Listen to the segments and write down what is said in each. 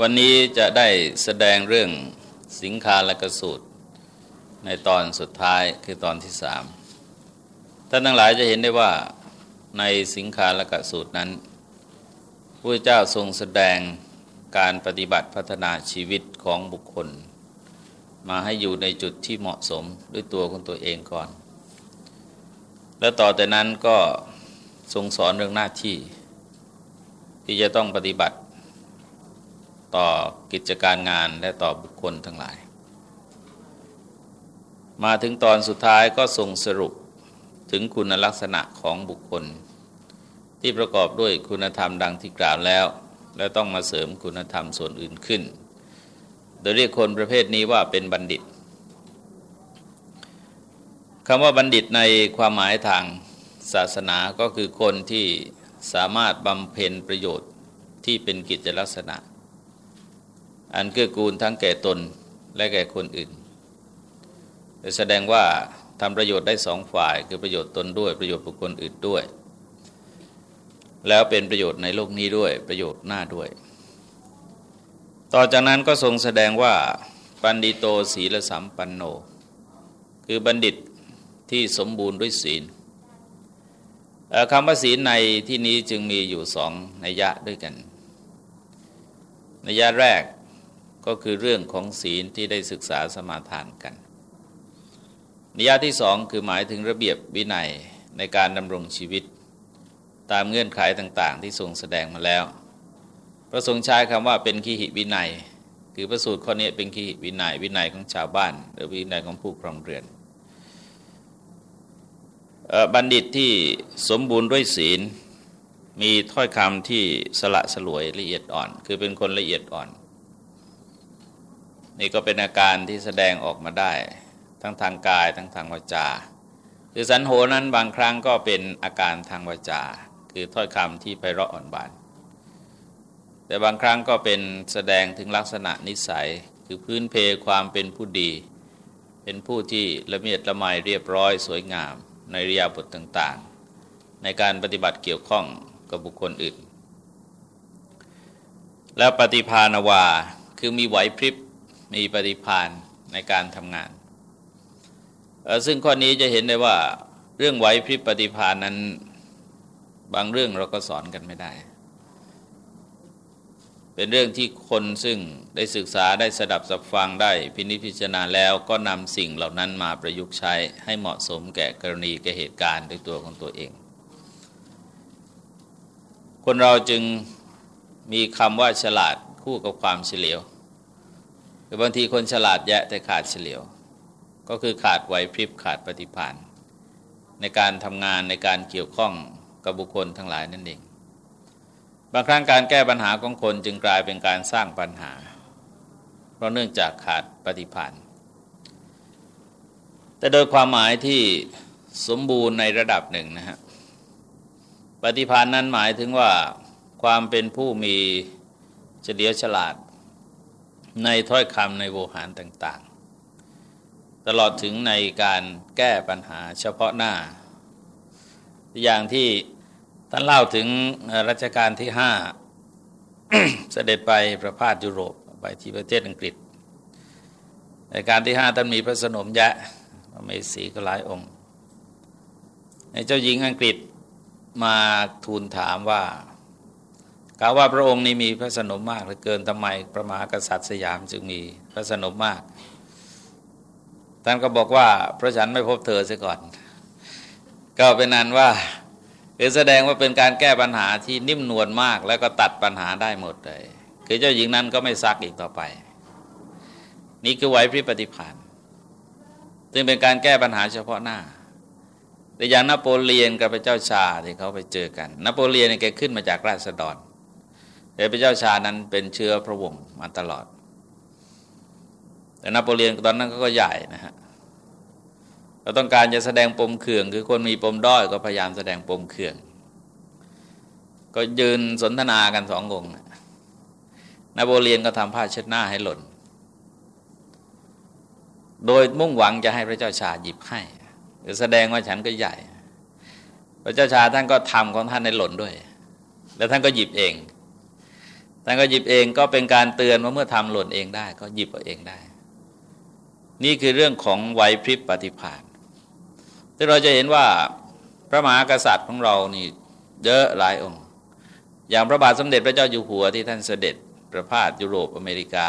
วันนี้จะได้แสดงเรื่องสิงคาและกสูตร ในตอนสุดท้ายคือตอนที่สามท่านทั้งหลายจะเห็นได้ว่าในสิงคาและกสูตรนั้นพระเจ้าทรงแสดงการปฏิบัติพัฒนาชีวิตของบุคคล มาให้อยู่ในจุดที่เหมาะสมด้วยตัวของตัวเองก่อน แล้วต่อแต่นั้นก็ทรงสอนเรื่องหน้าที่ ที่จะต้องปฏิบัติ ต่อกิจการงานและต่อบุคคลทั้งหลาย มาถึงตอนสุดท้ายก็ทรงสรุปถึงคุณลักษณะของบุคคล ที่ประกอบด้วยคุณธรรมดังที่กล่าวแล้ว และต้องมาเสริมคุณธรรมส่วนอื่นขึ้น โดยเรียกคนประเภทนี้ว่าเป็นบัณฑิตคำว่าบัณฑิตในความหมายทางศาสนาก็คือคนที่สามารถบำเพ็ญประโยชน์ที่เป็นกิจลักษณะ อันเกื้อกูลทั้งแก่ตนและแก่คนอื่น แสดงว่าทำประโยชน์ได้สองฝ่าย คือประโยชน์ตนด้วยประโยชน์บุคคลอื่นด้วย แล้วเป็นประโยชน์ในโลกนี้ด้วยประโยชน์หน้าด้วย ต่อจากนั้นก็ทรงแสดงว่าปันดิโตศีลสัมปันโน คือบัณฑิตที่สมบูรณ์ด้วยศีลคำว่าศีลในที่นี้จึงมีอยู่สองนัยยะด้วยกันนัยยะแรก ก็คือเรื่องของศีลที่ได้ศึกษาสมาทานกัน นิยาที่สองคือหมายถึงระเบียบวินัยในการดำรงชีวิต ตามเงื่อนไขต่างๆ ที่ทรงแสดงมาแล้ว พระทรงใช้คำว่าเป็นขีหิวินัย คือพระสูตรข้อนี้เป็นขีหิวินัยวินัยของชาวบ้าน หรือวินัยของผู้ครองเรือนบัณฑิตที่สมบูรณ์ด้วยศีล มีถ้อยคำที่สละสลวยละเอียดอ่อน คือเป็นคนละเอียดอ่อน นี่ก็เป็นอาการที่แสดงออกมาได้ ทั้งทางกายทั้งทางวาจา คือสันโหนั้นบางครั้งก็เป็นอาการทางวาจา คือถ้อยคำที่ไพเราะอ่อนบาน แต่บางครั้งก็เป็นแสดงถึงลักษณะนิสัย คือพื้นเพความเป็นผู้ดี เป็นผู้ที่ละเมียดละไมเรียบร้อยสวยงาม ในเรียบทต่างๆ ในการปฏิบัติเกี่ยวข้องกับบุคคลอื่น แล้วปฏิภาณวาคือมีไหวพริบ มีปฏิพานในการทำงาน ซึ่งข้อนี้จะเห็นได้ว่าเรื่องไหวพริบปฏิพานนั้น บางเรื่องเราก็สอนกันไม่ได้ เป็นเรื่องที่คนซึ่งได้ศึกษาได้สดับสับฟังได้พินิจพิจารณาแล้วก็นำสิ่งเหล่านั้นมาประยุกต์ใช้ให้เหมาะสมแก่กรณีแก่เหตุการณ์ด้วยตัวของตัวเอง คนเราจึงมีคำว่าฉลาดคู่กับความเฉลียว รือบางทีคนฉลาดแยะแต่ขาดเฉลียว ก็คือขาดไหวพริบขาดปฏิภาณในการทำงานในการเกี่ยวข้องกับบุคคลทั้งหลายนั่นเอง บางครั้งการแก้ปัญหาของคนจึงกลายเป็นการสร้างปัญหา เพราะเนื่องจากขาดปฏิภาณแต่โดยความหมายที่สมบูรณ์ในระดับหนึ่งนะฮะปฏิภาณนั้นหมายถึงว่าความเป็นผู้มีเฉลียวฉลาด ในถ้อยคำในโวหารต่าง ๆ ตลอดถึงในการแก้ปัญหาเฉพาะหน้า อย่างที่ท่านเล่าถึงรัชกาลที่ห้าเสด็จไปประพาสยุโรปไปที่ประเทศอังกฤษในการที่ห้าท่านมีพระสนมยะเมสีก็หลายองค์ในเจ้าหญิงอังกฤษมาทูลถามว่า กล่าวว่าพระองค์นี้มีพระสนมมากเหลือเกินทำไมพระมหากษัตริย์สยามจึงมีพระสนมมาก ท่านก็บอกว่าพระฉันไม่พบเธอเสียก่อน ก็เป็นนั้นว่าคือแสดงว่าเป็นการแก้ปัญหาที่นิ่มนวลมาก แล้วก็ตัดปัญหาได้หมดเลย คือเจ้าหญิงนั้นก็ไม่ซักอีกต่อไป นี่คือไหวพริบปฏิภาณซึ่งเป็นการแก้ปัญหาเฉพาะหน้า แต่อย่างนโปเลียนกับพระเจ้าชาที่เขาไปเจอกัน นโปเลียนเนี่ยแกขึ้นมาจากราษฎร แต่พระเจ้าชานั้นเป็นเชื้อพระวงศ์มาตลอด แต่นโปเลียนตอนนั้นก็ใหญ่นะฮะเราต้องการจะแสดงปมเขื่อง คือคนมีปมด้อยก็พยายามแสดงปมเขื่อง ก็ยืนสนทนากันสององค์นโปเลียนก็ทำผ้าเช็ดหน้าให้หล่น โดยมุ่งหวังจะให้พระเจ้าชาหยิบให้แสดงว่าฉันก็ใหญ่ พระเจ้าชาท่านก็ทำของท่านในหล่นด้วย แล้วท่านก็หยิบเอง ท่านก็หยิบเองก็เป็นการเตือนว่าเมื่อทำหล่นเองได้ ก็หยิบเอาเองได้ นี่คือเรื่องของไหวพริบปฏิภาณที่เราจะเห็นว่าพระมหากษัตริย์ของเรานี่เยอะหลายองค์ อย่างพระบาทสมเด็จพระเจ้าอยู่หัวที่ท่านเสด็จประพาสยุโรปอเมริกา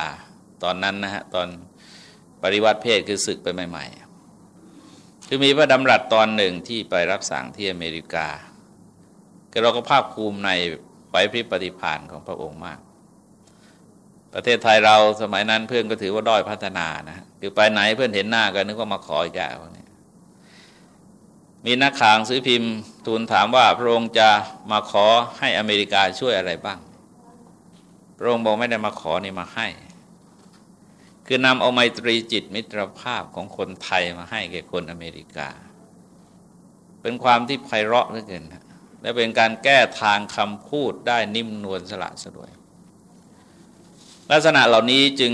ตอนนั้นนะฮะตอนปริวัติเพศคือศึกไปใหม่ๆคือมีพระดำรัสตอนหนึ่งที่ไปรับสั่งที่อเมริกาก็เราก็ภาคภูมิใน วพริบปฏิภาณของพระองค์มาก ประเทศไทยเราสมัยนั้นเพื่อนก็ถือว่าด้อยพัฒนานะคือไปไหนเพื่อนเห็นหน้ากันนึกว่ามาขออีกแล้วเนี่ยมีนักข่าวซื้อพิมพ์ทูลถามว่าพระองค์จะมาขอให้อเมริกาช่วยอะไรบ้าง พระองค์บอกไม่ได้มาขอนี่มาให้ คือนำเอาไมตรีจิตมิตรภาพของคนไทยมาให้แก่คนอเมริกา เป็นความที่ไพเราะเหลือเกิน และเป็นการแก้ทางคำพูดได้นิ่มนวลสละสลวย ลักษณะเหล่านี้จึง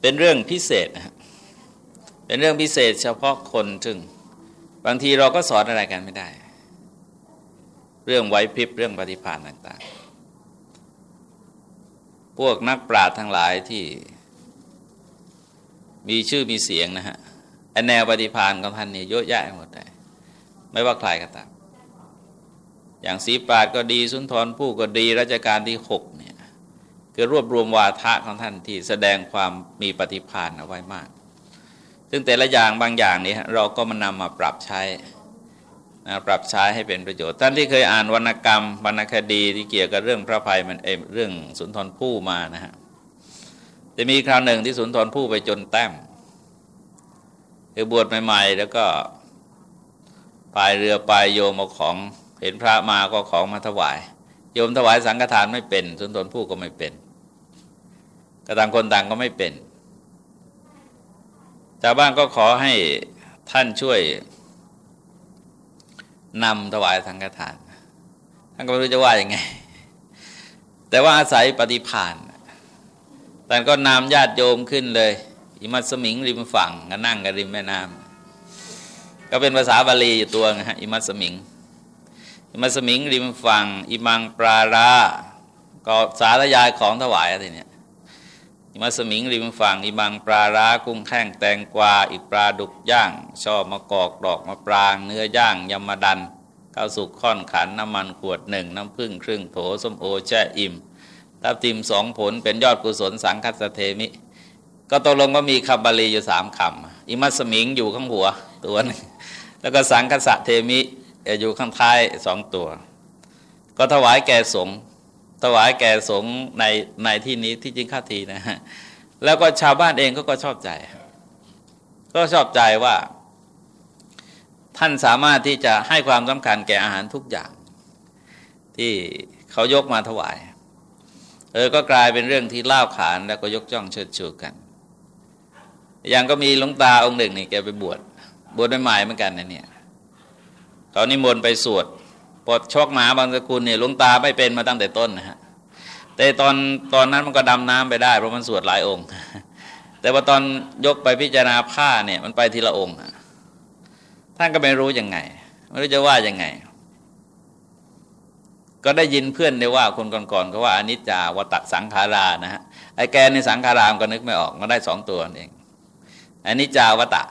เป็นเรื่องพิเศษนะเป็นเรื่องพิเศษเฉพาะคนซึ่งบางทีเราก็สอนอะไรกันไม่ได้ เรื่องไว้พริบเรื่องปฏิภาณต่างๆ พวกนักปราชญ์ทั้งหลายที่มีชื่อมีเสียงนะฮะแนวปฏิภาณของท่านเนี่ยเยอะแยะหมดเลยไม่ว่าใครก็ตาม อย่างสีปาดก็ดีสุนทรผู้ก็ดีรัชกาลที่หกเนี่ยคือรวบรวมวาทะของท่านที่แสดงความมีปฏิภาณเอาไว้มาก ซึ่งแต่ละอย่างบางอย่างนี้เราก็มานำมาปรับใช้ปรับใช้ให้เป็นประโยชน์ ท่านที่เคยอ่านวรรณกรรมวรรณคดีที่เกี่ยวกับเรื่องพระภัยมันเอเรื่องสุนทรภู่มานะฮะจะมีคราวหนึ่งที่สุนทรภู่ไปจนแต้มคือบวชใหม่ ๆ แล้วก็พายเรือไปโยมเอาของ เห็นพระมาก็ของมาถวาย โยมถวายสังฆทานไม่เป็นสุนทรภู่ก็ไม่เป็นกระต่างคนต่างก็ไม่เป็นชาวบ้านก็ขอให้ท่านช่วยนำถวายสังฆทาน ท่านก็ไม่รู้จะว่าอย่างไง แต่ว่าอาศัยปฏิพานท่านก็นำญาติโยมขึ้นเลยอิมัสมิงริมฝั่งก็นั่งกันริมแม่น้ำก็เป็นภาษาบาลีอยู่ตัวนะฮะอิมัสมิง มัสมิงริมฝั่งอิมังปราราก็สารยายของถวายอะไรเนี่ยมัสมิงริมฝั่งอิบังปลาร้ากุ้งแข้งแตงกวาอีปลาดุกย่างชอบมะกอกดอกมะปราง เนื้อย่างยำมะดันข้าวสุกค่อนขันน้ำมันขวดหนึ่งน้ำผึ้งครึ่งโถส้มโอแช่อิ่มทับทิมสองผลเป็นยอดกุศลสังฆัสสะ เทมิ ก็ตกลงก็มีคำบาลีอยู่สามคำอิมัสมิงอยู่ข้างหัวตัวนึงแล้วก็สังฆัสสะ เทมิ อยู่ข้างท้ายสองตัว ก็ถวายแก่สงฆ์ถวายแก่สงฆ์ในในที่นี้ที่จริงข้าทีนะฮะแล้วก็ชาวบ้านเองก็ก็ชอบใจ ก็ชอบใจว่า ท่านสามารถที่จะให้ความสำคัญแก่อาหารทุกอย่าง ที่เขายกมาถวาย เออก็กลายเป็นเรื่องที่เล่าขานแล้วก็ยกจ้องเชิดชูกัน อย่างก็มีหลวงตาองค์หนึ่งนี่แกไปบวชบวชใหม่เหมือนกันนะเนี่ย ตอนนี้มนไปสวดพอชกหมาบางสกุลเนี่ยลุงตาไม่เป็นมาตั้งแต่ต้นนะฮะแต่ตอนตอนนั้นมันก็ดำน้ำไปได้เพราะมันสวดหลายองค์ แต่ว่าตอนยกไปพิจารณาผ้าเนี่ยมันไปทีละองค์ท่านก็ไม่รู้ยังไงไม่รู้จะว่ายังไง ก็ได้ยินเพื่อนได้ว่าคนก่อนๆก็ว่าอนิจจาวตสังขารานะฮะไอ้แกในสังขารามก็นึกไม่ออกมันได้สองตัวเองอนิจจาวตะ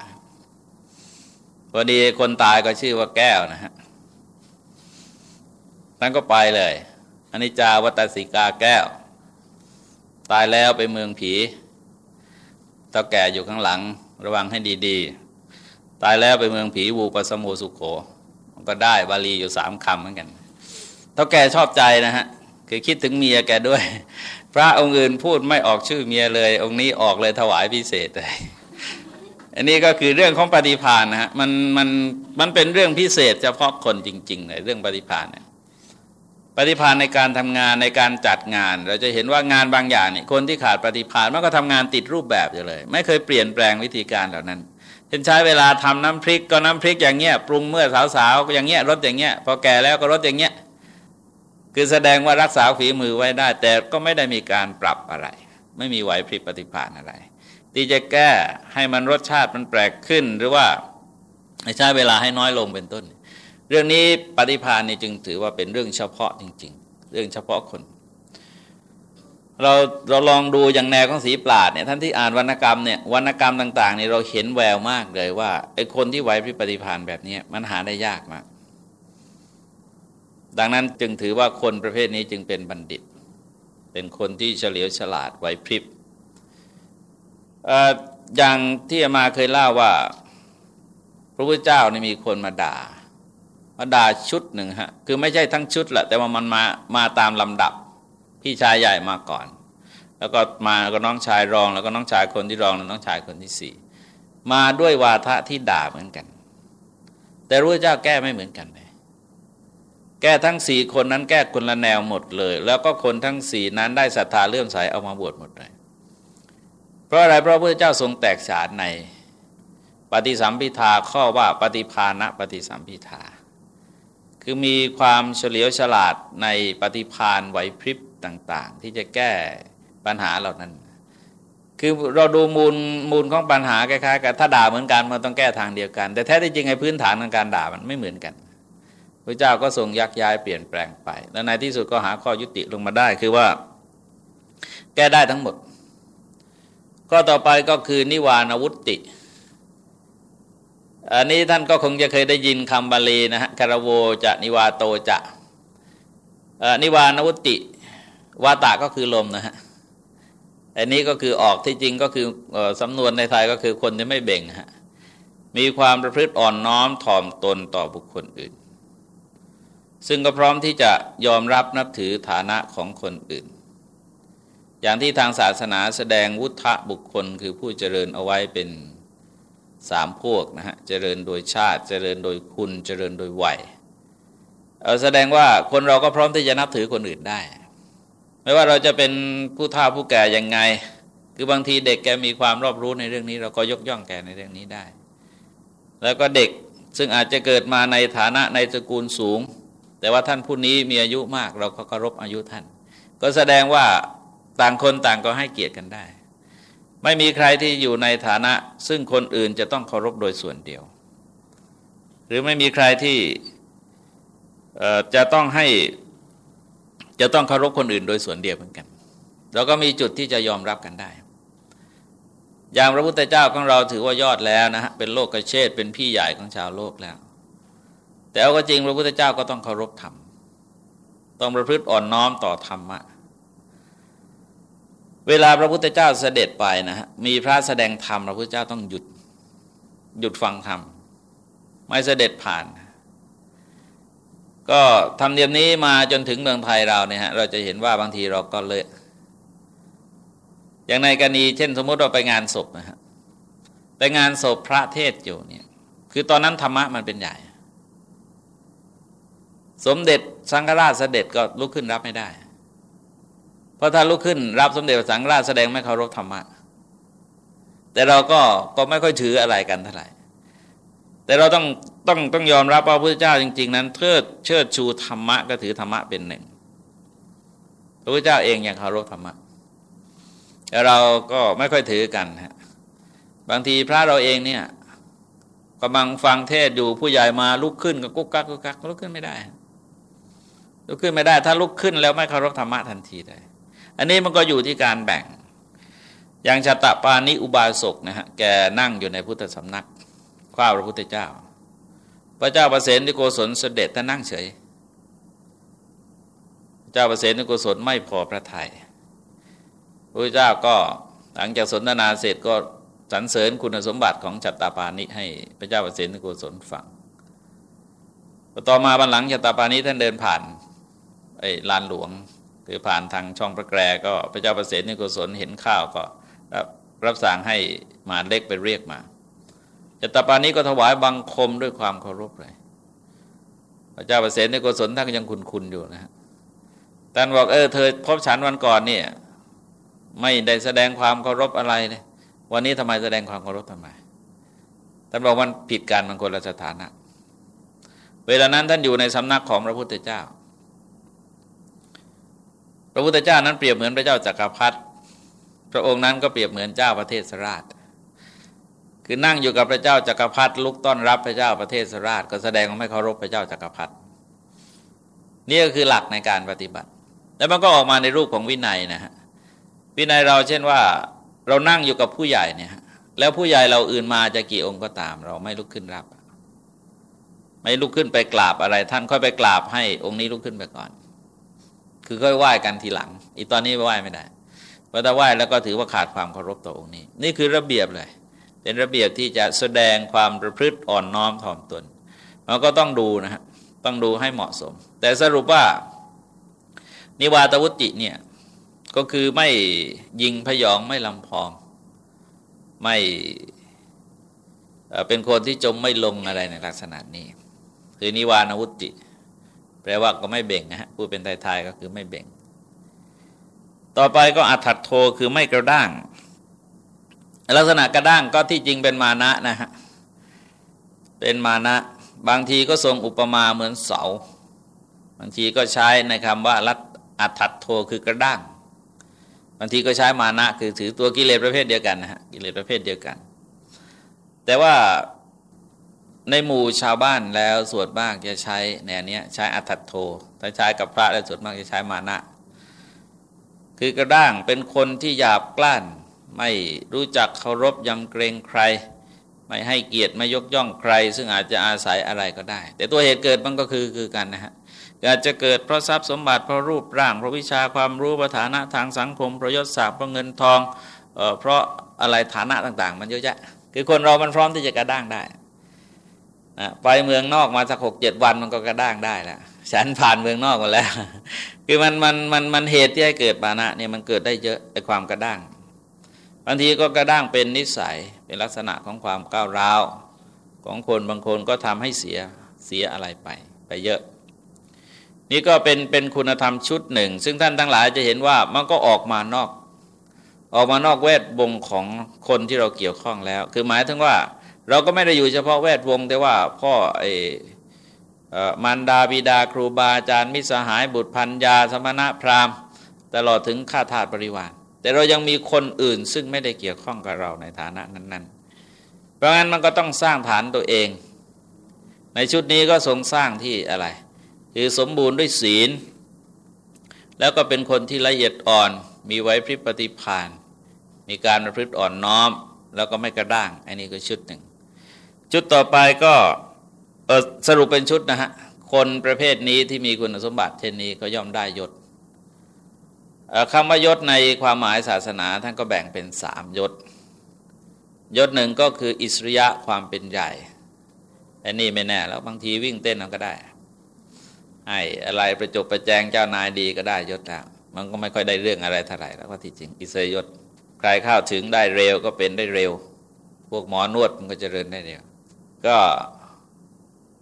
พอดีคนตายก็ชื่อว่าแก้วนะฮะท่านก็ไปเลยอนิจจาวัตสิกาแก้ว ตายแล้วไปเมืองผีตาแก่อยู่ข้างหลัง ระวังให้ดีๆ ตายแล้วไปเมืองผีวูปสมุสุโขก็ได้บาลีอยู่สามคำเหมือนกันเท่าแก่ชอบใจนะฮะ คือคิดถึงเมียแกด้วย พระองค์อื่นพูดไม่ออกชื่อเมียเลย องค์นี้ออกเลยถวายพิเศษเลย อันนี้ก็คือเรื่องของปฏิพานนะฮะมันมันมันเป็นเรื่องพิเศษเฉพาะคนจริงๆเลยเรื่องปฏิพานเนี่ยปฏิภาณในการทำงานในการจัดงาน เราจะเห็นว่างานบางอย่างเนี่ยคนที่ขาดปฏิภาณมันก็ทำงานติดรูปแบบอยู่เลย ไม่เคยเปลี่ยนแปลงวิธีการเหล่านั้นเช่นใช้เวลาทำน้ำพริกก็น้ำพริกอย่างเงี้ยปรุงเมื่อสาวๆก็อย่างเงี้ยรสอย่างเงี้ยพอแก่แล้วก็รสอย่างเงี้ยคือแสดงว่ารักษาฝีมือไว้ได้ แต่ก็ไม่ได้มีการปรับอะไร ไม่มีไหวพริบปฏิภาณอะไร ที่จะแก้ให้มันรสชาติมันแปลกขึ้น หรือว่าใช้เวลาให้น้อยลงเป็นต้น เรื่องนี้ปฏิพานนี่จึงถือว่าเป็นเรื่องเฉพาะจริง ๆ เรื่องเฉพาะคน เราเราลองดูอย่างแนวของสีปราดเนี่ยท่านที่อ่านวรรณกรรมเนี่ยวรรณกรรมต่างๆเนี่ยเราเห็นแววมากเลยว่าไอ้คนที่ไหวพริบปฏิภาณแบบนี้มันหาได้ยากมากดังนั้นจึงถือว่าคนประเภทนี้จึงเป็นบัณฑิต เป็นคนที่เฉลียวฉลาดไหวพริบ อย่างที่มาเคยเล่าว่า พระพุทธเจ้านี่มีคนมาด่า มาด่าชุดหนึ่งฮะ คือไม่ใช่ทั้งชุดแหละแต่ว่ามันมามาตามลำดับ พี่ชายใหญ่มาก่อน แล้วก็มาก็น้องชายรอง แล้วก็น้องชายคนที่รองแล้วน้องชายคนที่สี่มาด้วยวาทะที่ด่าเหมือนกัน แต่รู้เจ้าแก้ไม่เหมือนกันเลยแก้ทั้งสี่คนนั้นแก้คนละแนวหมดเลย แล้วก็คนทั้งสี่นั้นได้ศรัทธาเลื่อมใสเอามาบวชหมดเลย เพราะอะไรเพราะพระพุทธเจ้าทรงแตกฉานในปฏิสัมพิทาข้อว่าปฏิภาณปฏิสัมพิทา คือมีความเฉลียวฉลาดในปฏิพานไหวพริบต่าง ๆ ที่จะแก้ปัญหาเหล่านั้น คือเราดูมูลมูลของปัญหาคล้ายๆกับถ้าด่าเหมือนกันมันต้องแก้ทางเดียวกัน แต่แท้ที่จริงไอ้พื้นฐานของการด่ามันไม่เหมือนกันพระเจ้าก็ทรงยักย้ายเปลี่ยนแปลงไป แล้วในที่สุดก็หาข้อยุติลงมาได้คือว่า แก้ได้ทั้งหมด ข้อต่อไปก็คือนิวานวุติ อันนี้ท่านก็คงจะเคยได้ยินคำบาลีนะฮะคารโวจะนิวาโตจะนิวานวุติ วาตาก็คือลมนะฮะอันนี้ก็คือออกที่จริงก็คือสำนวนในไทยก็คือคนที่ไม่เบ่งฮะมีความประพฤติอ่อนน้อมถ่อมตนต่อบุคคลอื่น ซึ่งก็พร้อมที่จะยอมรับนับถือฐานะของคนอื่น อย่างที่ทางศาสนาแสดงวุฒะบุคคล คือผู้เจริญเอาไว้เป็นสามพวกนะฮะ เจริญโดยชาติ เจริญโดยคุณ เจริญโดยวัยแสดงว่าคนเราก็พร้อมที่จะนับถือคนอื่นได้ ไม่ว่าเราจะเป็นผู้เฒ่าผู้แก่ยังไง คือบางทีเด็กแกมีความรอบรู้ในเรื่องนี้ เราก็ยกย่องแกในเรื่องนี้ได้ แล้วก็เด็กซึ่งอาจจะเกิดมาในฐานะในตระกูลสูง แต่ว่าท่านผู้นี้มีอายุมาก เราก็เคารพอายุท่าน ก็แสดงว่า ต่างคนต่างก็ให้เกียรติกันได้ ไม่มีใครที่อยู่ในฐานะ ซึ่งคนอื่นจะต้องเคารพโดยส่วนเดียว หรือไม่มีใครที่จะต้องให้จะต้องเคารพคนอื่นโดยส่วนเดียวเหมือนกัน เราก็มีจุดที่จะยอมรับกันได้ อย่างพระพุทธเจ้าของเราถือว่ายอดแล้วนะฮะเป็นโลกกระเชษเป็นพี่ใหญ่ของชาวโลกแล้ว แต่เอาก็จริงพระพุทธเจ้าก็ต้องเคารพธรรม ต้องประพฤติอ่อนน้อมต่อธรรมะ เวลาพระพุทธเจ้าเสด็จไปนะฮะมีพระแสดงธรรมพระพุทธเจ้าต้องหยุดหยุดฟังธรรมไม่เสด็จผ่าน ก็ทำเนียมนี้มาจนถึงเมืองไทยเราเนี่ยฮะเราจะเห็นว่าบางทีเราก็เลอะอย่างในกรณีเช่นสมมติเราไปงานศพนะฮะไปงานศพพระเทศอยู่เนี่ย คือตอนนั้นธรรมะมันเป็นใหญ่ สมเด็จสังฆราชเสด็จก็ลุกขึ้นรับไม่ได้ เพราะถ้าลุกขึ้น รับสมเด็จพระสังฆราชแสดงไม่เคารพธรรมะ แต่เราก็ก็ไม่ค่อยถืออะไรกันเท่าไหร่ แต่เราต้องต้องต้องยอมรับว่าพระพุทธเจ้าจริง ๆ นั้นเทิดเชิดชูธรรมะก็ถือธรรมะเป็นหนึ่ง พระพุทธเจ้าเองยังเคารพธรรมะแต่เราก็ไม่ค่อยถือกันฮะบางทีพระเราเองเนี่ยกำลังฟังเทศอยู่ผู้ใหญ่มาลุกขึ้นก็กุ๊กกักกุ๊กกักลุกขึ้นไม่ได้ลุกขึ้นไม่ได้ ถ้าลุกขึ้นแล้วไม่เคารพธรรมะทันทีได้ อันนี้มันก็อยู่ที่การแบ่ง อย่างชาตปานิอุบาสกนะฮะแกนั่งอยู่ในพุทธสำนักข้าวพระพุทธเจ้า พระเจ้าประเสนที่โกศลเสด็จท่านนั่งเฉยเจ้าประเสนที่โกศลไม่พอพระทยัยพระเจ้าก็หลังจากสนทนาเสร็จก็สรรเสริญคุณสมบัติของจัตตาปานิให้พระเจ้าประเสนที่โกศลฟังต่อมาบันหลังจัตตาปานิท่านเดินผ่านไอ้ลานหลวง คือผ่านทางช่องพระแกรก็พระเจ้าประเสริฐนิโกศลเห็นข้าวก็รับรับสั่งให้มาเล็กไปเรียกมาจตปานี้ก็ถวายบังคมด้วยความเคารพเลยพระเจ้าประเสริฐนิโกศลท่านยังคุณคุณอยู่นะฮะท่านบอกเออเธอพบฉันวันก่อนเนี่ยไม่ได้แสดงความเคารพอะไรเลยวันนี้ทำไมแสดงความเคารพทำไมท่านบอกมันผิดกันมันคนละสถานะ เวลานั้นท่านอยู่ในสำนักของพระพุทธเจ้า ระพุทธเจ้านั้นเปรียบเหมือนพระเจ้าจักรพรรดิพระองค์นั้นก็เปรียบเหมือนเจ้าประเทศสราช คือนั่งอยู่กับพระเจ้าจักรพรรดิลุกต้อนรับพระเจ้าประเทศสราช ก็แสดงว่าไม่เคารพพระเจ้าจักรพรรดินี่ก็คือหลักในการปฏิบัติ แล้วมันก็ออกมาในรูปของวินัยนะฮะวินัยเราเช่นว่าเรานั่งอยู่กับผู้ใหญ่เนี่ยแล้วผู้ใหญ่เราอื่นมาจะกี่องค์ก็ตาม เราไม่ลุกขึ้นรับ ไม่ลุกขึ้นไปกราบอะไร ท่านค่อยไปกราบให้องค์นี้ลุกขึ้นไปก่อน คือค่อยไหว้กันทีหลัง อีตอนนี้ไหว้ไม่ได้เพอถ้าไหว้แล้วก็ถือว่าขาดความเคารพต่อองค์นี้ นี่คือระเบียบเลย เป็นระเบียบที่จะแสดงความประพฤติอ่อนน้อมถ่อมตนเราก็ต้องดูนะฮะต้องดูให้เหมาะสม แต่สรุปว่า นิวาตวุติเนี่ยก็คือไม่ยิงพยองไม่ลำพอง ไม่เป็นคนที่จมไม่ลงอะไรในลักษณะนี้ คือนิวานวุติ แปลว่าก็ไม่เบ่งนะฮะพูดเป็นไทยๆก็คือไม่เบ่ง ต่อไปก็อัถัดโทคือไม่กระด้าง ลักษณะกระด้างก็ที่จริงเป็นมานะนะฮะเป็นมานะ บางทีก็ทรงอุปมาเหมือนเสา บางทีก็ใช้ในคำว่ารัตอัถัดโทคือกระด้าง บางทีก็ใช้มานะ คือถือตัวกิเลสประเภทเดียวกันนะฮะกิเลสประเภทเดียวกัน แต่ว่า ในหมู่ชาวบ้านแล้วสวดบ้างจะใช้แนวนี้ใช้อัตถโทถ้าใช้กับพระแล้วสวดมากจะใช้มานะ คือกระด้างเป็นคนที่หยาบกล้านไม่รู้จักเคารพยำเกรงใคร ไม่ให้เกียรติไม่ยกย่องใคร ซึ่งอาจจะอาศัยอะไรก็ได้ แต่ตัวเหตุเกิดมันก็คือคือกันนะฮะอาจจะเกิดเพราะทรัพย์สมบัติเพราะรูปร่างเพราะวิชาความรู้ประฐานะทางสังคมเพราะยศศักดิ์เพราะเงินทองเออเพราะอะไรฐานะต่าง ๆ มันเยอะแยะคือคนเรามันพร้อมที่จะกระด้างได้ ไปเมืองนอกมาสักหกเจ็ดวันมันก็กระด้างได้แล้วฉันผ่านเมืองนอกมาแล้ว คือมันมันมันมันเหตุที่ให้เกิดปานะเนี่ยมันเกิดได้เยอะไอความกระด้างบางทีก็กระด้างเป็นนิสัยเป็นลักษณะของความก้าวร้าวของคนบางคนก็ทำให้เสียเสียอะไรไป ไปเยอะ นี่ก็เป็นเป็นคุณธรรมชุดหนึ่ง ซึ่งท่านทั้งหลายจะเห็นว่ามันก็ออกมานอก ออกมานอกแวดวงของคนที่เราเกี่ยวข้องแล้ว คือหมายถึงว่า เราก็ไม่ได้อยู่เฉพาะแวดวง แต่ว่าพ่อไอ้มารดาบิดาครูบาอาจารย์มิสหายบุตรพันยาสมณะพราหมณ์ ตลอดถึงข้าทาสบริวาร แต่เรายังมีคนอื่นซึ่งไม่ได้เกี่ยวข้องกับเราในฐานะนั้น ๆ เพราะงั้นมันก็ต้องสร้างฐานตัวเอง ในชุดนี้ก็ทรงสร้างที่อะไร คือสมบูรณ์ด้วยศีล แล้วก็เป็นคนที่ละเอียดอ่อนมีไว้พริบปฏิพานมีการประพฤติอ่อนน้อม แล้วก็ไม่กระด้าง อันนี้ก็ชุดหนึ่ง ชุดต่อไปก็สรุปเป็นชุดนะฮะ คนประเภทนี้ที่มีคุณสมบัติ เช่นนี้ก็ย่อมได้ยศคำว่ายศในความหมายศาสนาท่านก็แบ่งเป็นสามยศ ยศหนึ่งก็คืออิสริยะความเป็นใหญ่อันนี้ไม่แน่แล้วบางทีวิ่งเต้นเราก็ได้ให้อะไรประจบประแจงเจ้านายดีก็ได้ยศแล้วมันก็ไม่ค่อยได้เรื่องอะไรเท่าไหร่แล้วก็ที่จริง อิสรยศใครเข้าถึงได้เร็วก็เป็นได้เร็ว พวกหมอนวดมันก็เจริญได้เร็ว ก็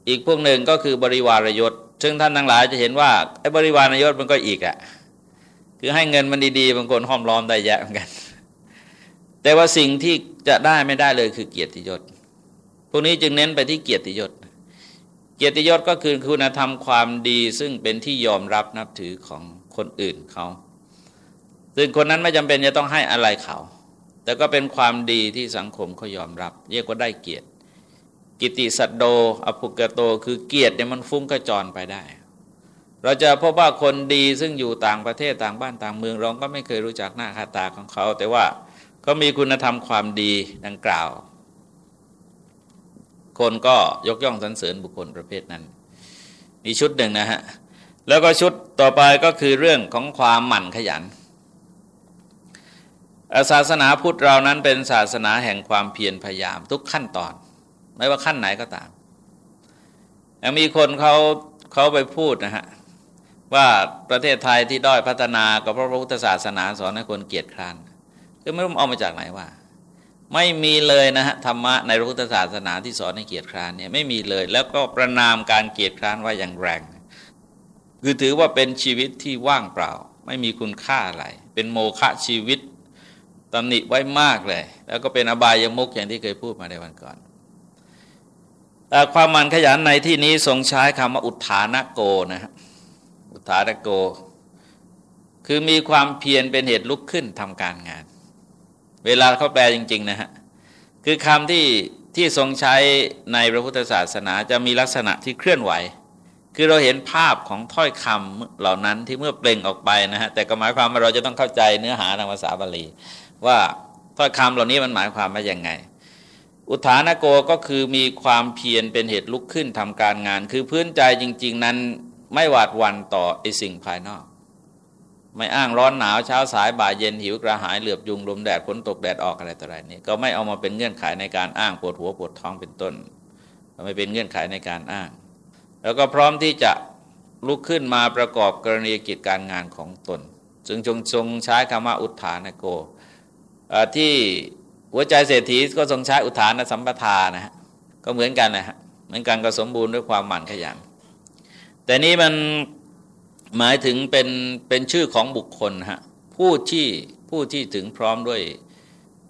อีกพวกหนึ่งก็คือบริวารยศ ซึ่งท่านทั้งหลายจะเห็นว่าไอ้บริวารยศมันก็อีกอะคือให้เงินมันดีๆบางคนห้อมล้อมได้แยะเหมือนกัน แต่ว่าสิ่งที่จะได้ไม่ได้เลยคือเกียรติยศ พวกนี้จึงเน้นไปที่เกียรติยศ เกียรติยศก็คือคุณธรรมความดีซึ่งเป็นที่ยอมรับนับถือของคนอื่นเขา ซึ่งคนนั้นไม่จำเป็นจะต้องให้อะไรเขา แต่ก็เป็นความดีที่สังคมเขายอมรับ เรียกว่าได้เกียรติ กิติสัตโดอภุกโต คือเกียรติเนี่ยมันฟุ้งกระจรไปได้ เราจะพบว่าคนดีซึ่งอยู่ต่างประเทศต่างบ้านต่างเมืองเราก็ไม่เคยรู้จักหน้าคาตาของเขา แต่ว่าเขามีคุณธรรมความดีดังกล่าว คนก็ยกย่องสรรเสริญบุคคลประเภทนั้นมีชุดหนึ่งนะฮะแล้วก็ชุดต่อไปก็คือเรื่องของความหมั่นขยันศาสนาพุทธเรานั้นเป็นศาสนาแห่งความเพียรพยายามทุกขั้นตอน ไม่ว่าขั้นไหนก็ตามยังมีคนเขาเขาไปพูดนะฮะว่าประเทศไทยที่ด้อยพัฒนาก็เพราะพระพุทธศาสนาสอนให้คนเกียรติคร้านคือไม่รู้เอามาจากไหนว่า ไม่มีเลยนะฮะธรรมะในพระพุทธศาสนาที่สอนให้เกียรติคร้านเนี่ยไม่มีเลย แล้วก็ประนามการเกียรติคร้านว่าอย่างแรง คือถือว่าเป็นชีวิตที่ว่างเปล่า ไม่มีคุณค่าอะไร เป็นโมฆะชีวิตตำหนิไว้มากเลย แล้วก็เป็นอบายมุกอย่างที่เคยพูดมาในวันก่อน ความมันขยันในที่นี้ทรงใช้คำว่าอุทานโกนะฮะอุทานโก คือมีความเพียรเป็นเหตุลุกขึ้นทำการงาน เวลาเขาแปลจริง ๆ นะฮะ คือคำที่ที่ทรงใช้ในพระพุทธศาสนาจะมีลักษณะที่เคลื่อนไหว คือเราเห็นภาพของถ้อยคำเหล่านั้นที่เมื่อเปล่งออกไปนะฮะ แต่ก็หมายความว่าเราจะต้องเข้าใจเนื้อหาทางภาษาบาลี ว่าถ้อยคำเหล่านี้มันหมายความว่าอย่างไง อุทานโกก็คือมีความเพียรเป็นเหตุลุกขึ้นทำการงาน คือพื้นใจจริง ๆ นั้นไม่หวาดวันต่อไอสิ่งภายนอก ไม่อ้างร้อนหนาวเช้าสายบ่ายเย็นหิวกระหายเหลือบยุงลมแดดฝนตกแดดออกอะไรต่ออะไรนี่ก็ไม่เอามาเป็นเงื่อนไขในการอ้างปวดหัวปวดท้องเป็นต้นไม่เป็นเงื่อนไขในการอ้าง แล้วก็พร้อมที่จะลุกขึ้นมาประกอบกรณีกิจการงานของตนจึงจงทรงใช้คำว่าอุทานโกที่ หัวใจเศรษฐีก็ทรงใช้อุทานสัมปทานะฮะก็เหมือนกันนะฮะเหมือนกันก็สมบูรณ์ด้วยความหมั่นขยันแต่นี้มันหมายถึงเป็นเป็นชื่อของบุคคลฮะผู้ที่ผู้ที่ถึงพร้อมด้วย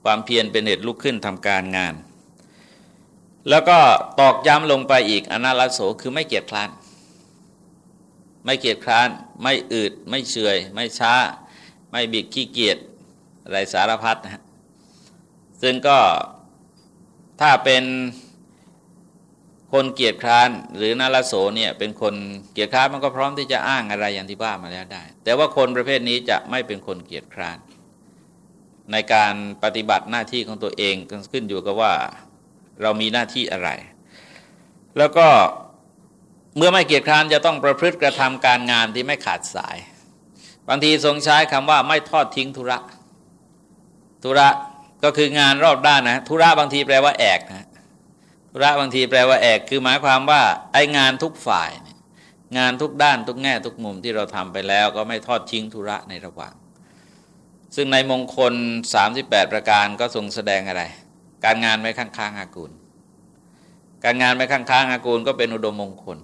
ความเพียรเป็นเหตุลุกขึ้นทำการงาน แล้วก็ตอกย้ำลงไปอีกอนาลโสคือไม่เกียจคร้าน ไม่เกียจคร้าน ไม่อืด ไม่เฉยไม่ช้า ไม่บิดขี้เกียจอะไรสารพัดนะฮะ ซึ่งก็ถ้าเป็นคนเกียรติคร้านหรือนาลโสเนี่ยเป็นคนเกียรติคร้านมันก็พร้อมที่จะอ้างอะไรอย่างที่ว่ามาแล้วได้ แต่ว่าคนประเภทนี้จะไม่เป็นคนเกียรติคร้าน ในการปฏิบัติหน้าที่ของตัวเองขึ้นอยู่กับว่าเรามีหน้าที่อะไร แล้วก็เมื่อไม่เกียรติคร้านจะต้องประพฤติกระทำการงานที่ไม่ขาดสาย บางทีทรงใช้คำว่าไม่ทอดทิ้งธุระ ธุระ ก็คืองานรอบด้านนะธุระบางทีแปลว่าแอกนะธุระบางทีแปลว่าแอก คือหมายความว่าไองานทุกฝ่าย งานทุกด้านทุกแง่ทุกมุมที่เราทำไปแล้ว ก็ไม่ทอดทิ้งธุระในระหว่าง ซึ่งในมงคล 38 ประการก็ทรงแสดงอะไร การงานไม่ข้างค้างอากูล การงานไม่ข้างค้างอากูลก็เป็นอุดมมงคล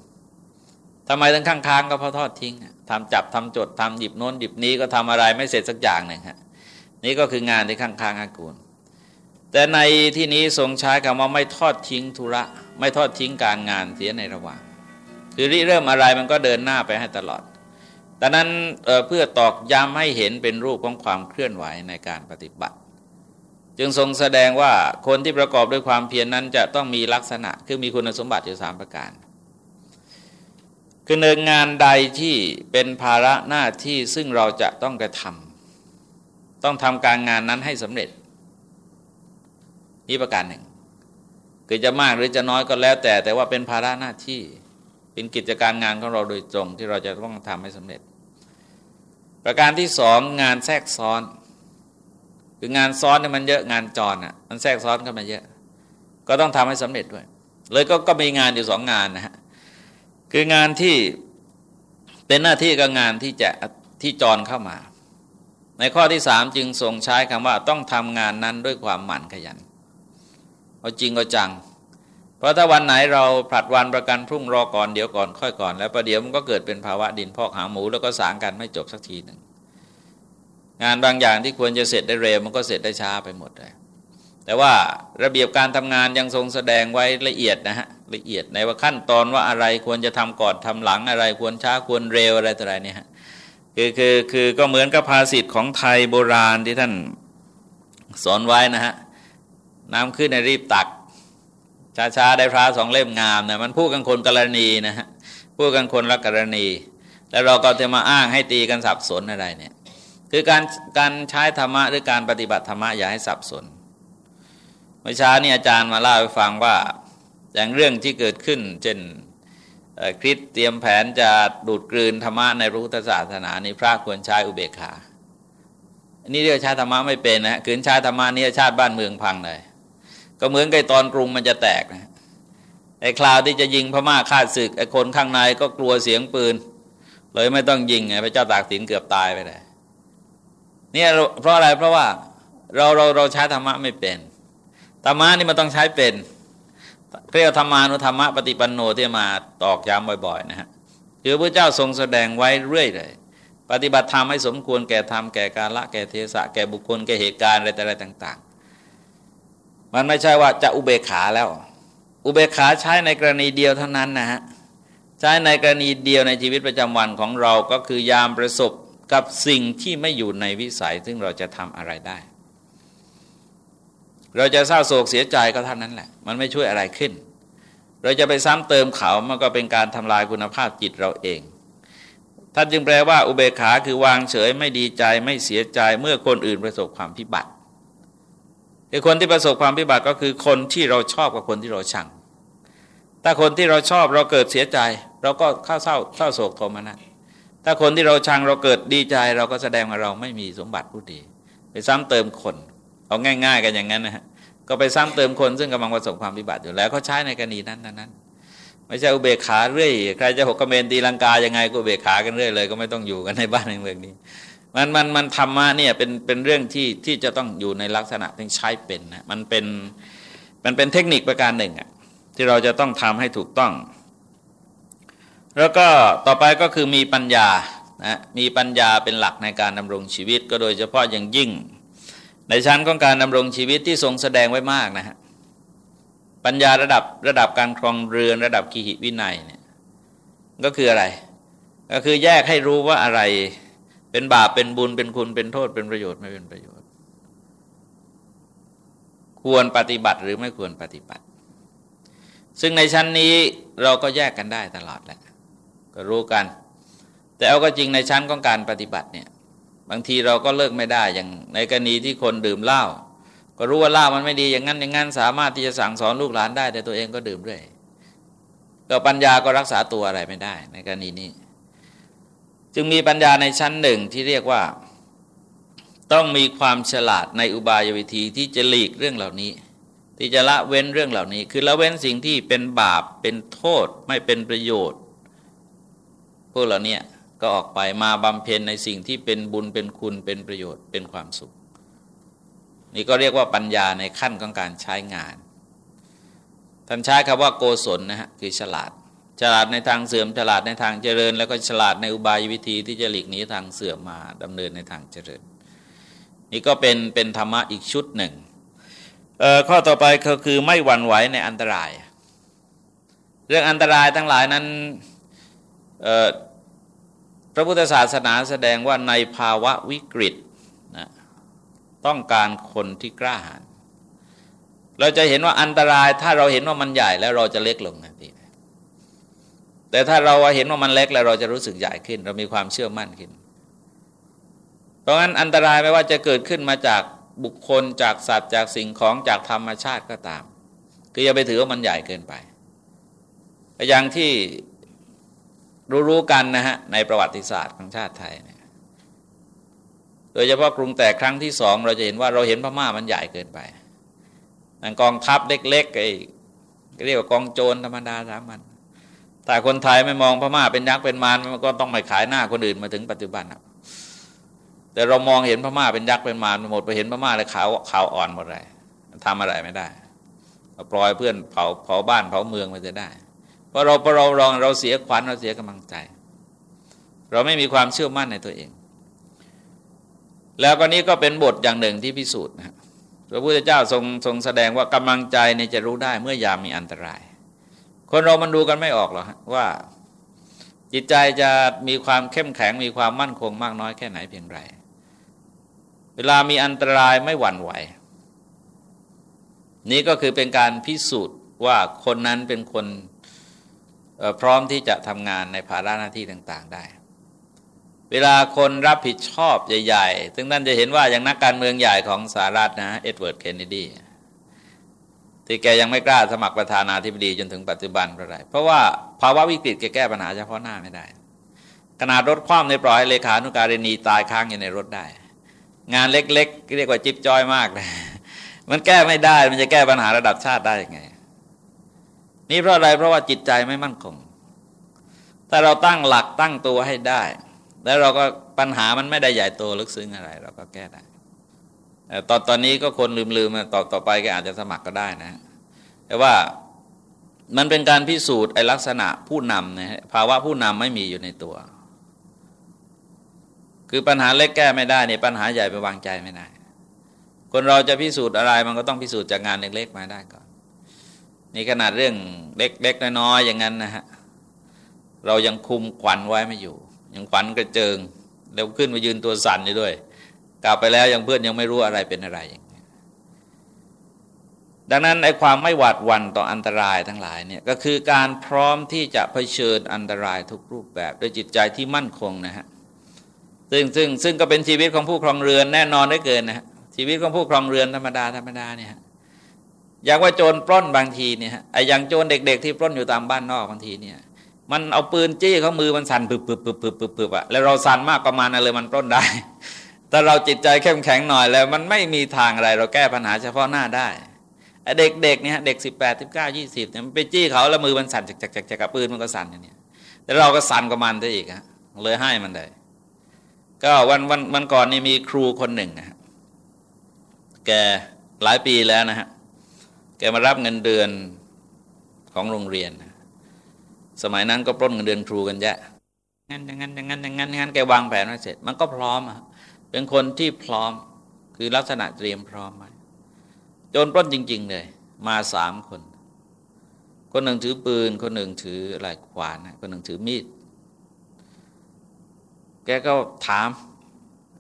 ทำไมถึงข้างค้างก็เพราะทอดทิ้งทำจับทำจดทำหยิบโน้นหยิบนี้ก็ทำอะไรไม่เสร็จสักอย่างหนึ่งฮะนี่ก็คืองานที่ข้างค้างอากูล แต่ในที่นี้ทรงใช้คำว่าไม่ทอดทิ้งธุระ ไม่ทอดทิ้งการงานเสียในระหว่าง คือริเริ่มอะไรมันก็เดินหน้าไปให้ตลอดดังนั้นเเพื่อตอกย้ำให้เห็นเป็นรูปของความเคลื่อนไหวในการปฏิบัติ จึงทรงแสดงว่าคนที่ประกอบด้วยความเพียรนนั้นจะต้องมีลักษณะ คือมีคุณสมบัติอยู่สามประการคือหนึ่งงานใดที่เป็นภาระหน้าที่ซึ่งเราจะต้องกระทำต้องทำการงานนั้นให้สำเร็จ นี่ประการหนึ่งคือจะมากหรือจะน้อยก็แล้วแต่ แต่ว่าเป็นภาระหน้าที่ เป็นกิจการงานของเราโดยตรงที่เราจะต้องทำให้สำเร็จ ประการที่สองงานแทรกซ้อน คืองานซ้อนเนี่ยมันเยอะงานจรอะมันแทรกซ้อนกันมาเยอะ ก็ต้องทำให้สำเร็จด้วย เลยก็ก็มีงานอยู่สองงานนะฮะคืองานที่เป็นหน้าที่กับงานที่จะที่จรเข้ามา ในข้อที่สามจึงทรงใช้คำว่าต้องทำงานนั้นด้วยความหมั่นขยัน เอาจริงเอาจัง เพราะถ้าวันไหนเราผลัดวันประกันพรุ่งรอก่อนเดี๋ยวก่อนค่อยก่อน แล้วประเดี๋ยวมันก็เกิดเป็นภาวะดินพอกหางหมูแล้วก็สางกันไม่จบสักทีหนึ่งงานบางอย่างที่ควรจะเสร็จได้เร็วมันก็เสร็จได้ช้าไปหมดเลยแต่ว่าระเบียบการทำงานยังทรงแสดงไว้ละเอียดนะฮะละเอียดในว่าขั้นตอนว่าอะไรควรจะทำก่อนทำหลังอะไรควรช้าควรเร็วอะไรต่ออะไรเนี่ยคือคือคือก็เหมือนกับภาษิตของไทยโบราณที่ท่านสอนไว้นะฮะ น้ำขึ้นในรีบตัก ช้าๆได้พระสองเล่มงามนะมันพูดกันคนกรณีนะฮะพูดกันคนละกรณี แล้วเราก็จะมาอ้างให้ตีกันสับสนอะไรเนี่ยคือการการใช้ธรรมะหรือการปฏิบัติธรรมะอย่าให้สับสนเมื่อเช้านี่อาจารย์มาเล่าให้ฟังว่าอย่างเรื่องที่เกิดขึ้น เช่นคริสเตรียมแผนจะดูดกลืนธรรมะในพระพุทธศาสนานี่พระควรใช้อุเบกขาอันนี้เรียกใช้ธรรมะไม่เป็นนะคืนใช้ธรรมะนี่ชาติบ้านเมืองพังเลย ก็เหมือนกับตอนกรุงมันจะแตกนะไอ้คราวที่จะยิงพม่าฆ่าศึกไอ้คนข้างในก็กลัวเสียงปืน เลยไม่ต้องยิงไงพระเจ้าตากสินเกือบตายไปเลยเนี่ยเพราะอะไรเพราะว่าเราเราเราใช้ธรรมะไม่เป็นธรรมะนี่มันต้องใช้เป็นเรียกธรรมานุธรรมะปฏิปันโนที่มาตอกย้ำบ่อยๆนะฮะคือพระเจ้าทรงแสดงไว้เรื่อยเลยปฏิบัติธรรมให้สมควรแก่ธรรมแก่กาละแก่เทศะแก่บุคคลแก่เหตุการณ์อะไรแต่อะไรต่าง ๆ มันไม่ใช่ว่าจะอุเบกขาแล้ว อุเบกขาใช้ในกรณีเดียวเท่านั้นนะฮะใช้ในกรณีเดียวในชีวิตประจำวันของเราก็คือยามประสบกับสิ่งที่ไม่อยู่ในวิสัย ซึ่งเราจะทำอะไรได้ เราจะเศร้าโศกเสียใจก็เท่านั้นแหละ มันไม่ช่วยอะไรขึ้น เราจะไปซ้ำเติมเขามันก็เป็นการทำลายคุณภาพจิตเราเองท่านจึงแปลว่าอุเบกขาคือวางเฉยไม่ดีใจไม่เสียใจเมื่อคนอื่นประสบความพิบัติ คือคนที่ประสบความพิบัติก็คือคนที่เราชอบกับคนที่เราชัง ถ้าคนที่เราชอบเราเกิดเสียใจ เราก็เข้าเศร้าเศร้าโศกโทมนัสถ้าคนที่เราชังเราเกิดดีใจ เราก็แสดงว่าเราไม่มีสมบัติผู้ดี ไปซ้ำเติมคน เอาง่าย ๆ กันอย่างนั้นนะฮะก็ไปซ้ำเติมคนซึ่งกำลังประสบความพิบัติอยู่แล้วเขาใช้ในกรณีนั้นนั้นไม่ใช่อุเบกขาเรื่อยใครจะหกกระเมนตีลังกายังไงก็อุเบกขากันเรื่อยเลย ก็ไม่ต้องอยู่กันในบ้านในเมืองนี้ มันมันมันธรรมะเนี่ยเป็นเป็นเรื่องที่ที่จะต้องอยู่ในลักษณะที่ใช้เป็นนะมันเป็นมันเป็นเทคนิคประการหนึ่งอะที่เราจะต้องทำให้ถูกต้อง แล้วก็ต่อไปก็คือมีปัญญานะมีปัญญาเป็นหลักในการดำรงชีวิต ก็โดยเฉพาะอย่างยิ่ง ในชั้นของการดำรงชีวิตที่ทรงแสดงไว้มากนะฮะปัญญาระดับระดับการครองเรือนระดับกิหิวินัยเนี่ยก็คืออะไร ก็คือแยกให้รู้ว่าอะไร เป็นบาปเป็นบุญเป็นคุณเป็นโทษเป็นประโยชน์ไม่เป็นประโยชน์ ควรปฏิบัติหรือไม่ควรปฏิบัติ ซึ่งในชั้นนี้เราก็แยกกันได้ตลอดแหละก็รู้กัน แต่เอาก็จริงในชั้นของการปฏิบัติเนี่ยบางทีเราก็เลิกไม่ได้อย่างในกรณีที่คนดื่มเหล้าก็รู้ว่าเหล้ามันไม่ดีอย่างนั้นอย่างนั้นสามารถที่จะสั่งสอนลูกหลานได้ แต่ตัวเองก็ดื่มด้วยก็ปัญญาก็รักษาตัวอะไรไม่ได้ ในกรณีนี้ จึงมีปัญญาในชั้นหนึ่งที่เรียกว่า ต้องมีความฉลาดในอุบายวิธีที่จะหลีกเรื่องเหล่านี้ ที่จะละเว้นเรื่องเหล่านี้ คือละเว้นสิ่งที่เป็นบาปเป็นโทษไม่เป็นประโยชน์ พวกเหล่านี้ก็ออกไปมาบำเพ็ญในสิ่งที่เป็นบุญเป็นคุณเป็นประโยชน์เป็นความสุข นี่ก็เรียกว่าปัญญาในขั้นของการใช้งาน ท่านใช้คำว่าโกศลนะฮะคือฉลาด ฉลาดในทางเสื่อมฉลาดในทางเจริญ แล้วก็ฉลาดในอุบายวิธีที่จะหลีกหนีทางเสื่อมมาดำเนินในทางเจริญ นี่ก็เป็นเป็นธรรมะอีกชุดหนึ่งข้อต่อไปก็คือไม่หวั่นไหวในอันตราย เรื่องอันตรายทั้งหลายนั้นพระพุทธศาสนาแสดงว่าในภาวะวิกฤตต้องการคนที่กล้าหาญเราจะเห็นว่าอันตรายถ้าเราเห็นว่ามันใหญ่แล้วเราจะเล็กลงทันที แต่ถ้าเราเห็นว่ามันเล็กแล้วเราจะรู้สึกใหญ่ขึ้น เรามีความเชื่อมั่นขึ้น เพราะงั้นอันตรายไม่ว่าจะเกิดขึ้นมาจากบุคคลจากสัตว์จากสิ่งของจากธรรมชาติก็ตาม คืออย่าไปถือว่ามันใหญ่เกินไปอย่างที่รู้ๆกันนะฮะในประวัติศาสตร์ของชาติไทยเนี่ยโดยเฉพาะกรุงแตกครั้งที่สองเราจะเห็นว่าเราเห็นพม่ามันใหญ่เกินไปกองทัพเล็กๆไอ้เรียกว่ากองโจรธรรมดาสามัญ แต่คนไทยไม่มองพม่าเป็นยักษ์เป็นมารมันก็ต้องไปขายหน้าคนอื่นมาถึงปัจจุบันแต่เรามองเห็นพม่าเป็นยักษ์เป็นมารหมดไปเห็นพม่าเลยขาวขาวอ่อนหมดเลยทำอะไรไม่ได้ปล่อยเพื่อนเผาเผาบ้านเผาเมืองไปจะได้ เพราะเราพอเราลองเราเสียขวัญเราเสียกำลังใจ เราไม่มีความเชื่อมั่นในตัวเอง แล้วก็นี้ก็เป็นบทอย่างหนึ่งที่พิสูจน์นะพระพุทธเจ้าทรงทรงแสดงว่ากำลังใจเนี่ยจะรู้ได้เมื่อยามมีอันตราย คนเรามันดูกันไม่ออกหรอกว่าจิตใจจะมีความเข้มแข็งมีความมั่นคงมากน้อยแค่ไหนเพียงไร เวลามีอันตรายไม่หวั่นไหว นี้ก็คือเป็นการพิสูจน์ว่าคนนั้นเป็นคนพร้อมที่จะทำงานในภาระหน้าที่ต่าง ๆ ได้ เวลาคนรับผิดชอบใหญ่ ๆ ซึ่งนั่นจะเห็นว่าอย่างนักการเมืองใหญ่ของสหรัฐนะเอ็ดเวิร์ด เคนเนดี ที่แกยังไม่กล้าสมัครประธานาธิบดีจนถึงปัจจุบันเพราะอะไรเพราะว่าภาวะวิกฤตแกแก้ปัญหาเฉพาะหน้าไม่ได้ ขนาดรถคว่ำในปล่อยเลขานุการินีตายค้างอยู่ในรถได้ งานเล็กๆ เรียกว่าจิ๊บจ๊อยมากเลยมันแก้ไม่ได้มันจะแก้ปัญหาระดับชาติได้ยังไง นี่เพราะอะไรเพราะว่าจิตใจไม่มั่นคงถ้าเราตั้งหลักตั้งตัวให้ได้ แล้วเราก็ปัญหามันไม่ได้ใหญ่โตลึกซึ้งอะไร เราก็แก้ได้ ตอนตอนนี้ก็คนลืมๆต่อต่อไปก็อาจจะสมัครก็ได้นะ แต่ว่ามันเป็นการพิสูจน์ไอลักษณะผู้นำนะภาวะผู้นำไม่มีอยู่ในตัว คือปัญหาเล็กแก้ไม่ได้เนี่ยปัญหาใหญ่ไปวางใจไม่ได้ คนเราจะพิสูจน์อะไรมันก็ต้องพิสูจน์จากงานเล็กๆมาได้ก่อนนี่ขนาดเรื่องเล็กๆน้อยๆอย่างนั้นนะฮะเรายังคุมขวัญไว้ไม่อยู่ ยังขวัญกระเจิงแล้วขึ้นมายืนตัวสั่นอยู่ด้วย กลับไปแล้วยังเพื่อนยังไม่รู้อะไรเป็นอะไรอย่างนี้ดังนั้นไอ้ความไม่หวาดหวั่นต่ออันตรายทั้งหลายเนี่ยก็คือการพร้อมที่จะเผชิญอันตรายทุกรูปแบบ ด้วยจิตใจที่มั่นคงนะฮะซึ่งซึ่งซึ่งก็เป็นชีวิตของผู้ครองเรือนแน่นอนได้เกินนะฮะชีวิตของผู้ครองเรือนธรรมดาธรรมดาเนี่ยอย่ากว่าโจรปล้นบางทีเนี่ยไอ้อย่างโจรเด็ก ๆ ที่ปล้นอยู่ตามบ้านนอกบางทีเนี่ยมันเอาปืนจี้เขามือมันสั่นปึบปึบปึบปึบปึบปึบอะแล้วเราสั่นมากประมาณนั้นเลยมันปล้นได้ แต่เราจิตใจเข้มแข็งหน่อยแล้วมันไม่มีทางอะไร เราแก้ปัญหาเฉพาะหน้าได้เด็กๆเนี่ยเด็กสิบแปดสิบเก้ายี่สิบเนี่ยมันไปจี้เขาแล้วมือมันสั่นจักจักจักจักปืนมันก็สั่นอย่างนี้แต่เราก็สั่นกับมันได้อีกฮะเลยให้มันได้ก็วันวันวันก่อนนี่มีครูคนหนึ่งนะแกหลายปีแล้วนะฮะแกมารับเงินเดือนของโรงเรียน สมัยนั้นก็ปล้นเงินเดือนครูกันแยะงั้นอย่างนั้นอย่างนั้นอย่างนั้นอย่างนั้นแกวางแผนไว้เสร็จ มันก็พร้อมอะ เป็นคนที่พร้อมคือลักษณะเตรียมพร้อมไว้จรปล้นจริง ๆ เลย มาสามคน คนหนึ่งถือปืน คนหนึ่งถืออะไรขวานคนหนึ่งถือมีด แกก็ถาม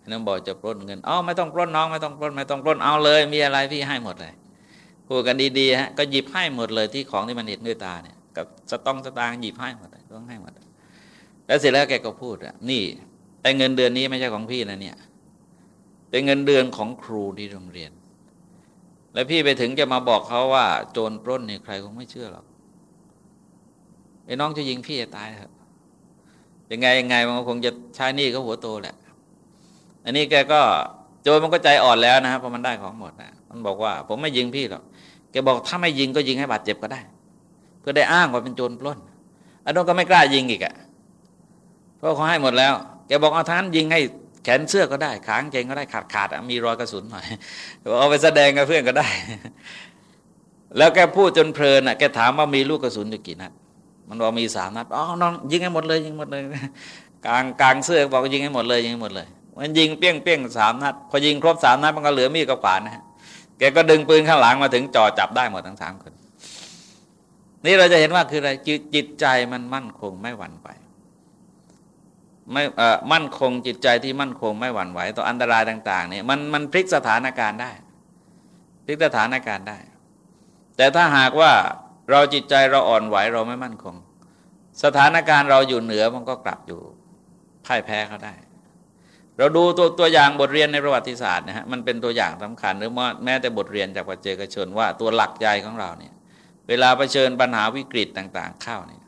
น้องบอกจะปล้นเงินอ๋อไม่ต้องปล้นน้องไม่ต้องปล้นไม่ต้องปล้นเอาเลย มีอะไรพี่ให้หมดเลยพูดกันดีๆฮะก็หยิบให้หมดเลยที่ของที่มันเห็นด้วยตาเนี่ยกับสต้องสตางหยิบให้หมดเลยต้องให้หมดแล้วเสร็จแล้วแกก็พูดอะนี่ไอ้เงินเดือนนี้ไม่ใช่ของพี่นะเนี่ย เป็นเงินเดือนของครูที่โรงเรียน แล้วพี่ไปถึงจะมาบอกเขาว่า โจรปล้นเนี่ยใครคงไม่เชื่อหรอกไอ้น้องจะยิงพี่จะตายครับยังไงยังไงมันคงจะใช้นี่ก็หัวโตแหละ อันนี้แกก็โจรมันก็ใจอ่อนแล้วนะครับเพราะมันได้ของหมดนะมันบอกว่า ผมไม่ยิงพี่หรอกแกบอกถ้าไม่ยิงก็ยิงให้บาดเจ็บก็ได้ เพื่อได้อ้างว่าเป็นโจรปล้นอันนั้นก็ไม่กล้ายิงอีกอะ่ะเพราะเขาให้หมดแล้ว แกบอกเอาท่านยิงให้ แขนเสื้อก็ได้ขางเกงก็ได้ขาดขาดมีรอยกระสุนหน่อยเอาไปแสดงกับเพื่อนก็ได้ แล้วแกพูดจนเพลินอะแกถามว่ามีลูกกระสุนอยู่กี่นัดมันบอกมีสามนัดอ๋อน้องยิงให้หมดเลยยิงหมดเลยกลางกลางเสื้อบอกยิงให้หมดเลยยิงให้หมดเลย มันยิงเปี้ยงเปี้ยงสามนัด พอยิงครบสามนัดมันก็เหลือมีดกับขวานนะฮะแกก็ดึงปืนข้างหลังมาถึงจ่อจับได้หมดทั้งสามคน นี่เราจะเห็นว่าคืออะไรจิตใจมันมั่นคงไม่หวั่นไหว ไม่มั่นคงจิตใจที่มั่นคงไม่หวั่นไหวต่ออันตรายต่างๆเนี่ยมันมันพลิกสถานการณ์ได้ พลิกสถานการณ์ได้ แต่ถ้าหากว่าเราจิตใจเราอ่อนไหวเราไม่มั่นคง สถานการณ์เราอยู่เหนือมันก็กลับอยู่พ่ายแพ้เขาได้ เราดูตัวตัวอย่างบทเรียนในประวัติศาสตร์นะฮะมันเป็นตัวอย่างสำคัญหรือแม้แต่บทเรียนจากปัจเจกชนว่าตัวหลักใจของเราเนี่ยเวลาเผชิญปัญหาวิกฤตต่าง ๆ เข้าเนี่ย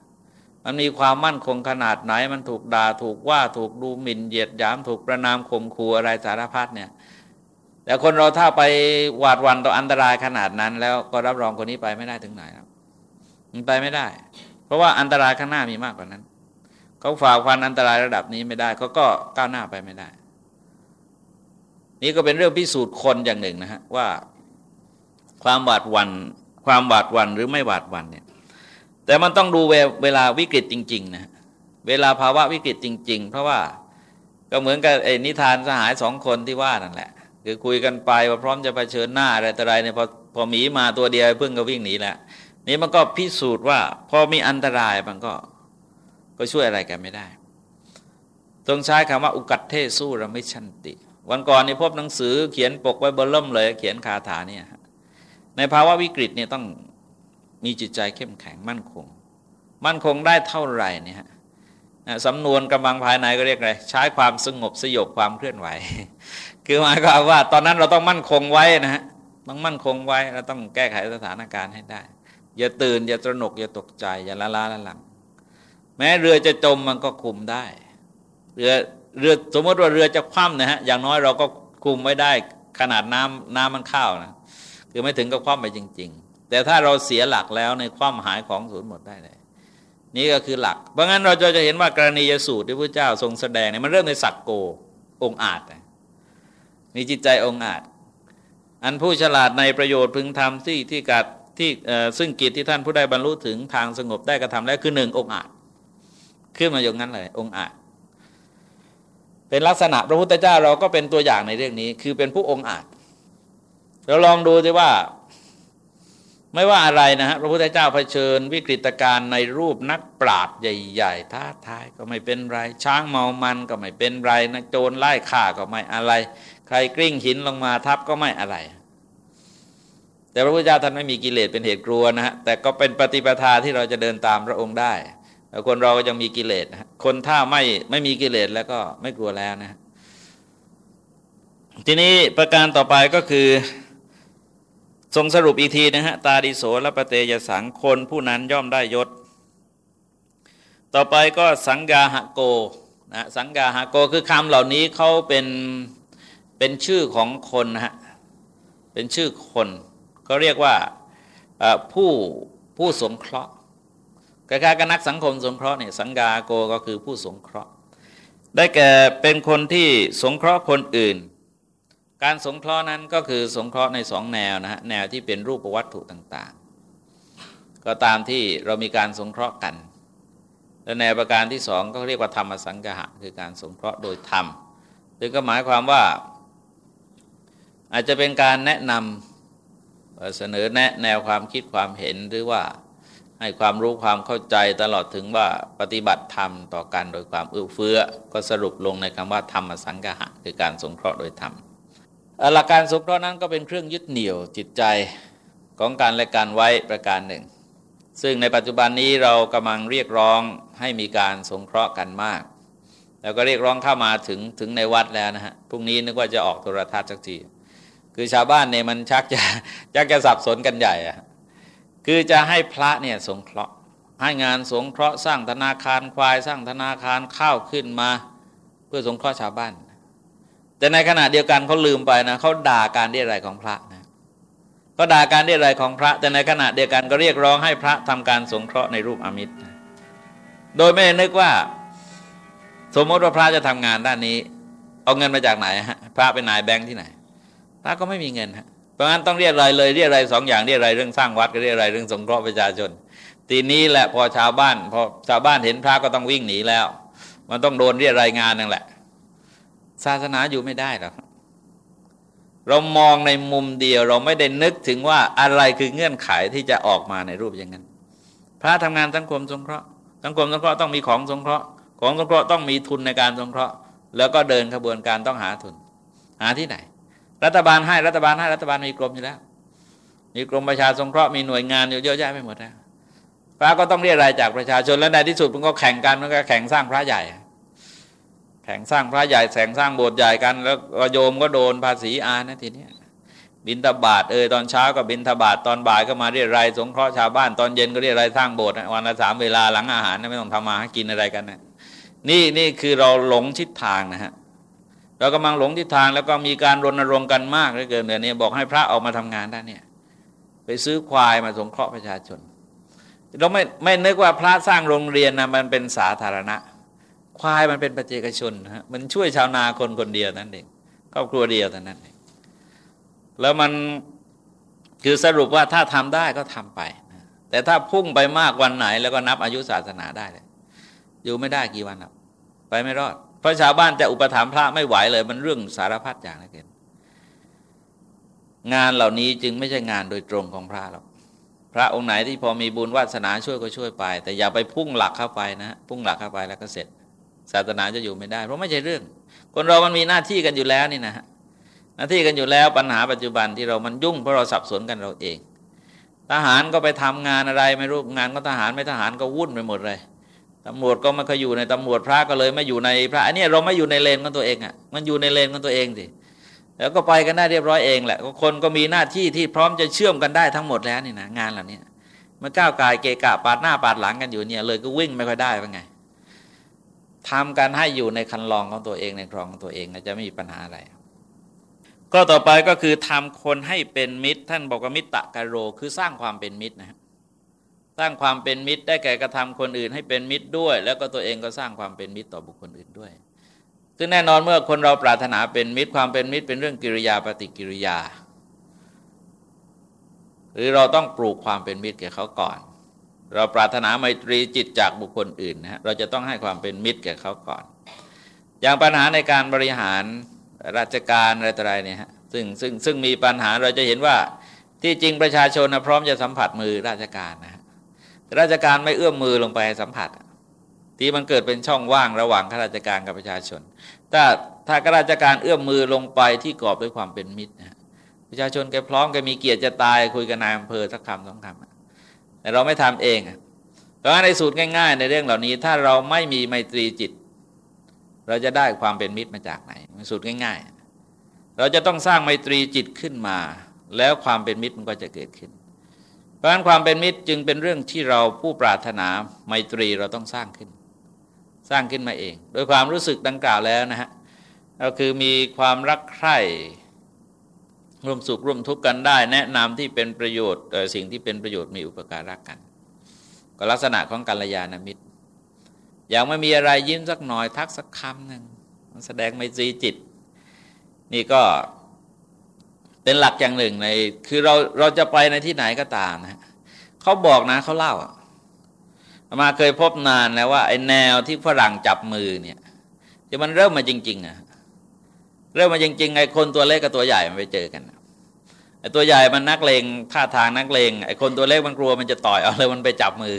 มันมีความมั่นคงขนาดไหน มันถูกด่าถูกว่าถูกดูหมิ่นเหยียดหยามถูกประนามข่มขู่อะไรสารพัดเนี่ยแต่คนเราถ้าไปหวาดวันต่ออันตรายขนาดนั้น แล้วก็รับรองคนนี้ไปไม่ได้ถึงไหนครับมันไปไม่ได้ เพราะว่าอันตรายข้างหน้ามีมากกว่านั้น เขาฝ่าควันอันตรายระดับนี้ไม่ได้เขาก็ก้าวหน้าไปไม่ได้ นี่ก็เป็นเรื่องพิสูจน์คนอย่างหนึ่งนะฮะว่าความหวาดวัน ความหวาดวันหรือไม่หวาดวันเนี่ย แต่มันต้องดูเวลาวิกฤตจริง ๆ นะ เวลาภาวะวิกฤตจริง ๆ เพราะว่าก็เหมือนกับไอ้นิทานสหายสองคนที่ว่านั่นแหละ คือคุยกันไปว่าพร้อมจะเผชิญหน้าอะไรต่ออะไรเนี่ยพอพอหมีมาตัวเดียวเพิ่งก็วิ่งหนีแหละนี่มันก็พิสูจน์ว่า พอมีอันตรายมันก็ก็ช่วยอะไรกันไม่ได้ต้องใช้คำว่าอุกัตเทสู้เราไม่ชันติ วันก่อนนี่พบหนังสือเขียนปกไว้บนล่มเลย เขียนคาถาเนี่ยในภาวะวิกฤตเนี่ยต้อง มีจิตใจเข้มแข็งมั่นคง มั่นคงได้เท่าไหร่เนี่ยสำนวนกำลังภายในก็เรียกอะไรใช้ความสงบสยบความเคลื่อนไหว คือหมายความว่า ตอนนั้นเราต้องมั่นคงไว้นะฮะต้องมั่นคงไว้เราต้องแก้ไขสถานการณ์ให้ได้ อย่าตื่น อย่าตระหนก อย่าตกใจ อย่าละล้าละหลัง แม้เรือจะจมมันก็คุมได้ เรือเรือสมมติว่าเรือจะคว่ำนะฮะอย่างน้อยเราก็คุมไว้ได้ขนาดน้ำน้ำมันเข้านะคือไม่ถึงกับคว่ำไปจริง ๆ แต่ถ้าเราเสียหลักแล้วในความหายของศูนย์หมดได้เลยนี่ก็คือหลัก เพราะงั้นเราจะเห็นว่ากรณียสูตรที่พระเจ้าทรงแสดงเนี่ยมันเริ่มในสักโกองอาจมีจิตใจองอาจ อันผู้ฉลาดในประโยชน์พึงทำที่ที่กัดที่ซึ่งกิจที่ท่านผู้ได้บรรลุถึงทางสงบได้กระทำแล้วคือหนึ่งองอาจ ขึ้นมาอย่างนั้นเลยองอาจ เป็นลักษณะพระพุทธเจ้าเราก็เป็นตัวอย่างในเรื่องนี้ คือเป็นผู้องอาจเราลองดูสิว่า ไม่ว่าอะไรนะฮะพระพุทธเจ้าเผชิญวิกฤตการณ์ในรูปนักปราดใหญ่ๆท้าทายก็ไม่เป็นไร ช้างเมามันก็ไม่เป็นไรนักโจรไล่ฆ่าก็ไม่อะไร ใครกลิ้งหินลงมาทับก็ไม่อะไร แต่พระพุทธเจ้าท่านไม่มีกิเลสเป็นเหตุกลัวนะฮะแต่ก็เป็นปฏิปทาที่เราจะเดินตามพระองค์ได้คนเราก็ยังมีกิเลสนะคนถ้าไม่ไม่มีกิเลสแล้วก็ไม่กลัวแล้วนะทีนี้ประการต่อไปก็คือ ทรงสรุปอีกทีนะฮะตาดิโสและปเตยสังคนผู้นั้นย่อมได้ยศ ต่อไปก็สังกาหะโกนะสังกาหะโกคือคำเหล่านี้เขาเป็นเป็นชื่อของคนนะฮะเป็นชื่อคนเขาเรียกว่าผู้ผู้สงเคราะห์คล้ายๆกับนักสังคมสงเคราะห์เนี่ยสังกาโกก็คือผู้สงเคราะห์ ได้แก่เป็นคนที่สงเคราะห์คนอื่น การสงเคราะห์นั้นก็คือสงเคราะห์ในสองแนวนะฮะแนวที่เป็นรูปวัตถุต่างๆ ก็ตามที่เรามีการสงเคราะห์กัน และแนวประการที่สองก็เรียกว่าธรรมสังกหะคือการสงเคราะห์โดยธรรมซึ่งก็หมายความว่า อาจจะเป็นการแนะนำเสนอแนะแนวความคิดความเห็นหรือว่าให้ความรู้ความเข้าใจตลอดถึงว่าปฏิบัติธรรมต่อกันโดยความเอื้อเฟื้อ ก็สรุปลงในคำว่าธรรมสังกหะคือการสงเคราะห์โดยธรรม หลักการสงเคราะห์นั้นก็เป็นเครื่องยึดเหนี่ยวจิตใจของการและการไว้ประการหนึ่ง ซึ่งในปัจจุบันนี้เรากำลังเรียกร้องให้มีการสงเคราะห์กันมาก แล้วก็เรียกร้องเข้ามาถึงถึงในวัดแล้วนะฮะพรุ่งนี้นึกว่าจะออกโทรทัศน์สักทีคือชาวบ้านเนี่ยมันชักจะชักจะสับสนกันใหญ่อะคือจะให้พระเนี่ยสงเคราะห์ ให้งานสงเคราะห์สร้างธนาคารควายสร้างธนาคารข้าวขึ้นมา เพื่อสงเคราะห์ชาวบ้าน แต่ในขณะเดียวกันเขาลืมไปนะเขาด่าการเรียรายของพระนะเขาด่าการเรียรายของพระ แต่ในขณะเดียวกันก็เรียกร้องให้พระทำการสงเคราะห์ในรูปอมิตรโดยไม่นึกว่า สมมติว่าพระจะทำงานด้านนี้ เอาเงินมาจากไหนฮะพระเป็นนายแบงค์ที่ไหน พระก็ไม่มีเงินฮะเพราะงั้นต้องเรียกรายเลยเรียกรายสองอย่างเรียกรายเรื่องสร้างวัดก็เรียกรายเรื่องสงเคราะห์ประชาชนทีนี้แหละพอชาวบ้าน พอชาวบ้านเห็นพระก็ต้องวิ่งหนีแล้ว มันต้องโดนเรียกรายงานนั่นแหละ ศาสนาอยู่ไม่ได้หรอกเรามองในมุมเดียวเราไม่ได้นึกถึงว่าอะไรคือเงื่อนไขที่จะออกมาในรูปอย่างนั้น พระทำงานสังคมสงเคราะห์สังคมสงเคราะห์ต้องมีของสงเคราะห์ของสงเคราะห์ต้องมีทุนในการสงเคราะห์ แล้วก็เดินขบวนการต้องหาทุน หาที่ไหน รัฐบาลให้รัฐบาลให้รัฐบาลมีกรมอยู่แล้วมีกรมประชาสงเคราะห์มีหน่วยงานอยู่เยอะแยะไปหมดแล้วพระก็ต้องเรียกรายจากประชาชนและในที่สุดมันก็แข่งกันมันก็แข่งสร้างพระใหญ่ แข่งสร้างพระใหญ่แข่งสร้างโบสถ์ใหญ่กัน แล้วโยมก็โดนภาษีอานะทีนี้บินทบาทเออตอนเช้าก็บินทบาทตอนบ่ายก็มาเรียรายสงเคราะห์ชาวบ้านตอนเย็นก็เรียรายสร้างโบสถ์วันละสามเวลาหลังอาหารไม่ต้องทำมาหากินอะไรกันนะนี่นี่คือเราหลงทิศทางนะฮะเรากำลังหลงทิศทางแล้วก็มีการรณรงค์กันมากเลยเกินเดือนนี้บอกให้พระออกมาทำงานได้เนี่ย ไปซื้อควายมาสงเคราะห์ประชาชน เราไม่ไม่นึกว่าพระสร้างโรงเรียนนะมันเป็นสาธารณะ ควายมันเป็นปัจเจกชนฮะมันช่วยชาวนาคนคนเดียวนั่นเองครอบครัวเดียวแต่นั้นเองแล้วมันคือสรุปว่าถ้าทำได้ก็ทำไป แต่ถ้าพุ่งไปมากวันไหน แล้วก็นับอายุศาสนาได้เลยอยู่ไม่ได้กี่วันครับไปไม่รอด เพราะชาวบ้านจะอุปถัมภ์พระไม่ไหวเลย มันเรื่องสารพัดอย่างนั่นเองงานเหล่านี้จึงไม่ใช่งานโดยตรงของพระหรอกพระองค์ไหนที่พอมีบุญวาสนาช่วยก็ช่วยไป แต่อย่าไปพุ่งหลักเข้าไปนะพุ่งหลักเข้าไปแล้วก็เสร็จ ศาสนาจะอยู่ไม่ได้ เพราะไม่ใช่เรื่อง คนเรามันมีหน้าที่กันอยู่แล้วนี่นะฮะหน้าที่กันอยู่แล้วปัญหาปัจจุบันที่เรามันยุ่งเพราะเราสับสนกันเราเอง ทหารก็ไปทำงานอะไรไม่รู้งานก็ทหารไม่ทหารก็วุ่นไปหมดเลยตำรวจก็ไม่เคยอยู่ในตำรวจพระก็เลยไม่อยู่ในพระอันนี้เราไม่อยู่ในเลนของตัวเองอะ มันอยู่ในเลนของตัวเองสิแล้วก็ไปกันได้เรียบร้อยเองแหละคนก็มีหน้าที่ที่พร้อมจะเชื่อมกันได้ทั้งหมดแล้วนี่นะงานเหล่านี้มันก้าวกายเกะกะปาดหน้าปาดหลังกันอยู่เนี่ยเลยก็วิ่งไม่ค่อยได้เป็นไง ทำกันให้อยู่ในคันลองของตัวเองในครองของตัวเองจะไม่มีปัญหาอะไรก็ต่อไปก็คือทำคนให้เป็นมิตร ท่านบอกว่ามิตรตะกะโร คือสร้างความเป็นมิตรนะสร้างความเป็นมิตรได้แก่กระทำคนอื่นให้เป็นมิตรด้วย แล้วก็ตัวเองก็สร้างความเป็นมิตรต่อบุคคลอื่นด้วย ซึ่งแน่นอนเมื่อคนเราปรารถนาเป็นมิตรความเป็นมิตร เป็นเรื่องกิริยาปฏิกิริยา หรือเราต้องปลูกความเป็นมิตรแก่เขาก่อน เราปรารถนาไมตรีจิตจากบุคคลอื่นนะฮะเราจะต้องให้ความเป็นมิตรแก่เขาก่อน อย่างปัญหาในการบริหารราชการอะไรต่ออะไรเนี่ยฮะซึ่งซึ่งซึ่งมีปัญหาเราจะเห็นว่าที่จริงประชาชนนะพร้อมจะสัมผัสมือราชการนะฮะแต่ราชการไม่เอื้อมมือลงไปสัมผัสที่มันเกิดเป็นช่องว่างระหว่างข้าราชการกับประชาชน ถ้าถ้าข้าราชการเอื้อมมือลงไปที่กรอบด้วยความเป็นมิตรนะประชาชนแกพร้อมแกมีเกียรติจะตายคุยกับนายอำเภอสักคำสองคำ แต่เราไม่ทำเองเพราะฉะนั้นในสูตรง่าย ๆ ในเรื่องเหล่านี้ ถ้าเราไม่มีไมตรีจิต เราจะได้ความเป็นมิตรมาจากไหนสูตรง่าย ๆ เราจะต้องสร้างไมตรีจิตขึ้นมา แล้วความเป็นมิตรมันก็จะเกิดขึ้น เพราะฉะนั้นความเป็นมิตรจึงเป็นเรื่องที่เราผู้ปรารถนาไมตรีเราต้องสร้างขึ้น สร้างขึ้นมาเอง โดยความรู้สึกดังกล่าวแล้วนะฮะก็คือมีความรักใคร่ ร่วมสุขร่วมทุกข์กันได้ แนะนำที่เป็นประโยชน์สิ่งที่เป็นประโยชน์มีอุปการะกัน ก็ลักษณะของกัลยาณมิตร อย่างไม่มีอะไรยิ้มสักหน่อยทักสักคำหนึ่งแสดงไมตรีจิต นี่ก็เป็นหลักอย่างหนึ่งในคือเราเราจะไปในที่ไหนก็ตามนะเขาบอกนะเขาเล่ามาเคยพบนานแล้วว่าไอ้แนวที่ฝรั่งจับมือเนี่ยที่มันเริ่มมาจริง ๆอะเริ่มมาจริงๆไอ้คนตัวเล็กกับตัวใหญ่มันไปเจอกัน ไอ้ตัวใหญ่มันนักเลงท่าทางนักเลงไอ้คนตัวเล็กมันกลัวมันจะต่อยเอาเลยมันไปจับมือ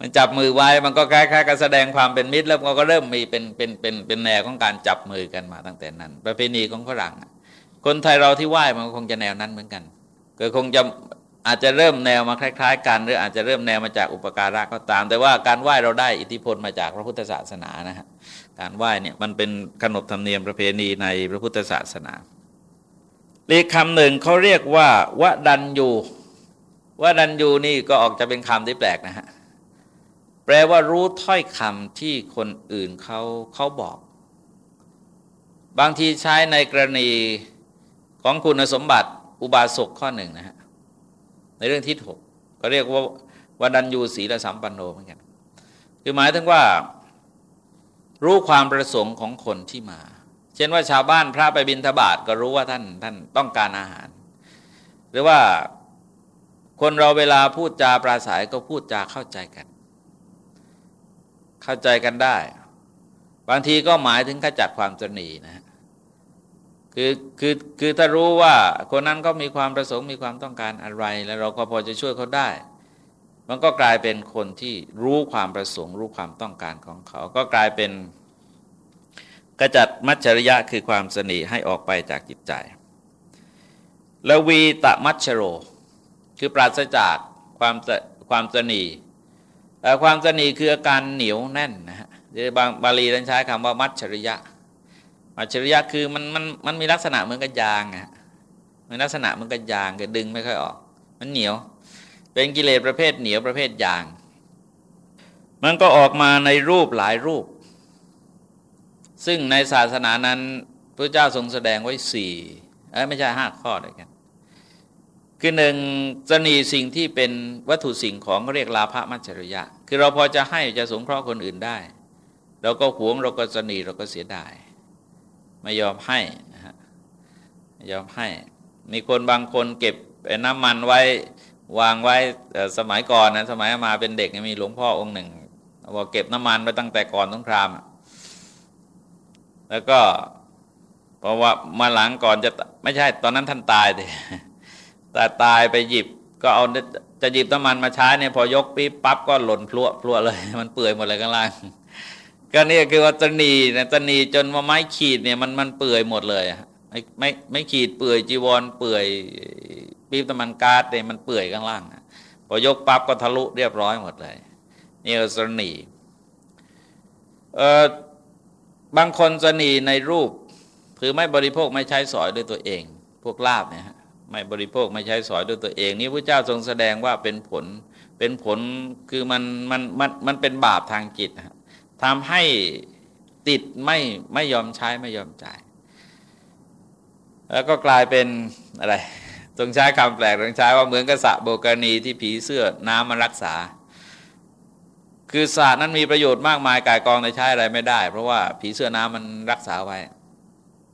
มันจับมือไว้มันก็คล้ายๆกับแสดงความเป็นมิตร แล้วมันก็เริ่มมีเป็นเป็นเป็นเป็นแนวของการจับมือกันมาตั้งแต่นั้น ประเพณีของฝรั่งคนไทยเราที่ไหว้มันคงจะแนวนั้นเหมือนกันก็คงจะอาจจะเริ่มแนวมาคล้าย ๆ กันหรืออาจจะเริ่มแนวมาจากอุปการะก็ตาม แต่ว่าการไหว้เราได้อิทธิพลมาจากพระพุทธศาสนานะฮะการไหว้เนี่ยมันเป็นขนบธรรมเนียมประเพณีในพระพุทธศาสนา เรีกคำหนึ่งเขาเรียกว่าวดันยูวดันยูนี่ก็ออกจะเป็นคำที่แปลกนะฮะแปลว่ารู้ถ้อยคำที่คนอื่นเขาเขาบอก บางทีใช้ในกรณีของคุณสมบัติอุบาสกข้อหนึ่งนะฮะในเรื่องที่ถกก็เรียกว่าวดันยูศีลสัมปันโนเหมือนกันคือหมายถึงว่า รู้ความประสงค์ของคนที่มา เช่นว่าชาวบ้านพระไปบินทบาทก็รู้ว่าท่านท่านต้องการอาหาร หรือว่าคนเราเวลาพูดจาปราศัยก็พูดจาเข้าใจกัน เข้าใจกันได้ บางทีก็หมายถึงขจัดความตนีนะ คือคือคือถ้ารู้ว่าคนนั้นก็มีความประสงค์มีความต้องการอะไร แล้วเราก็พอจะช่วยเขาได้ มันก็กลายเป็นคนที่รู้ความประสงค์ รู้ความต้องการของเขา ก็กลายเป็น กระจัดมัจฉริยะคือความสนิให้ออกไปจากจิตใจ แล้ววีตะมัชโร คือปราศจากความความสนีความสนีคืออาการเหนียวแน่นนะฮะบางบาลีนั้นใช้คำว่ามัจฉริยะ มัจฉริยะคือมันมันมันมีลักษณะเหมือนกับยางอะมันลักษณะเหมือนกับยางก็ดึงไม่ค่อยออก มันเหนียว เป็นกิเลสประเภทเหนียวประเภทยาง มันก็ออกมาในรูปหลายรูป ซึ่งในศาสนานั้นพระเจ้าทรงแสดงไว้สี่ไม่ใช่ห้าข้อด้วยกัน คือหนึ่งจะนีสิ่งที่เป็นวัตถุสิ่งของเรียกลาภมัจฉริยะ คือเราพอจะให้จะสงเคราะห์คนอื่นได้ เราก็หวงเราก็จะนีเราก็เสียดาย ไม่ยอมให้นะฮะไม่ยอมให้ มีคนบางคนเก็บน้ำมันไว้วางไว้สมัยก่อนนะสมัยมาเป็นเด็กมีหลวงพ่อองค์หนึ่งบอกเก็บน้ำมันไว้ตั้งแต่ก่อนสงคราม แล้วก็เพราะว่ามาหลังก่อนจะไม่ใช่ตอนนั้นท่านตายแต่แต่ตายไปหยิบก็เอาจะหยิบน้ำมันมาใช้เนี่ยพอยกปี๊บปั๊บก็หล่นพลวพลวเลย มันเปื่อยหมดเลยข้างล่างก็นี่คือว่าตนีนะตนีจนมาไม้ขีดเนี่ยมันมันเปื่อยหมดเลยไม่ไม่ไม่ขีดเปื่อยจีวรเปื่อยปี๊บน้ำมันก๊าซเนี่ยมันเปื่อยข้างล่างพอยกปั๊บก็ทะลุเรียบร้อยหมดเลยนี่สนีเออ บางคนสนีในรูปคือไม่บริโภคไม่ใช้สอยด้วยตัวเอง พวกลาบเนี่ยฮะไม่บริโภคไม่ใช้สอยด้วยตัวเอง นี่พระเจ้าทรงแสดงว่าเป็นผลเป็นผลคือมันมันมันมันเป็นบาปทางจิตนะทำให้ติดไม่ไม่ยอมใช้ไม่ยอมจ่าย แล้วก็กลายเป็นอะไรต้องใช้คำแปลกต้องใช้ว่าเหมือนกับสะโบกานีที่ผีเสื้อน้ำมารักษา คือศาสตระนั้นมีประโยชน์มากมายกายกองในใช้อะไรไม่ได้ เพราะว่าผีเสื้อน้ำมันรักษาไว้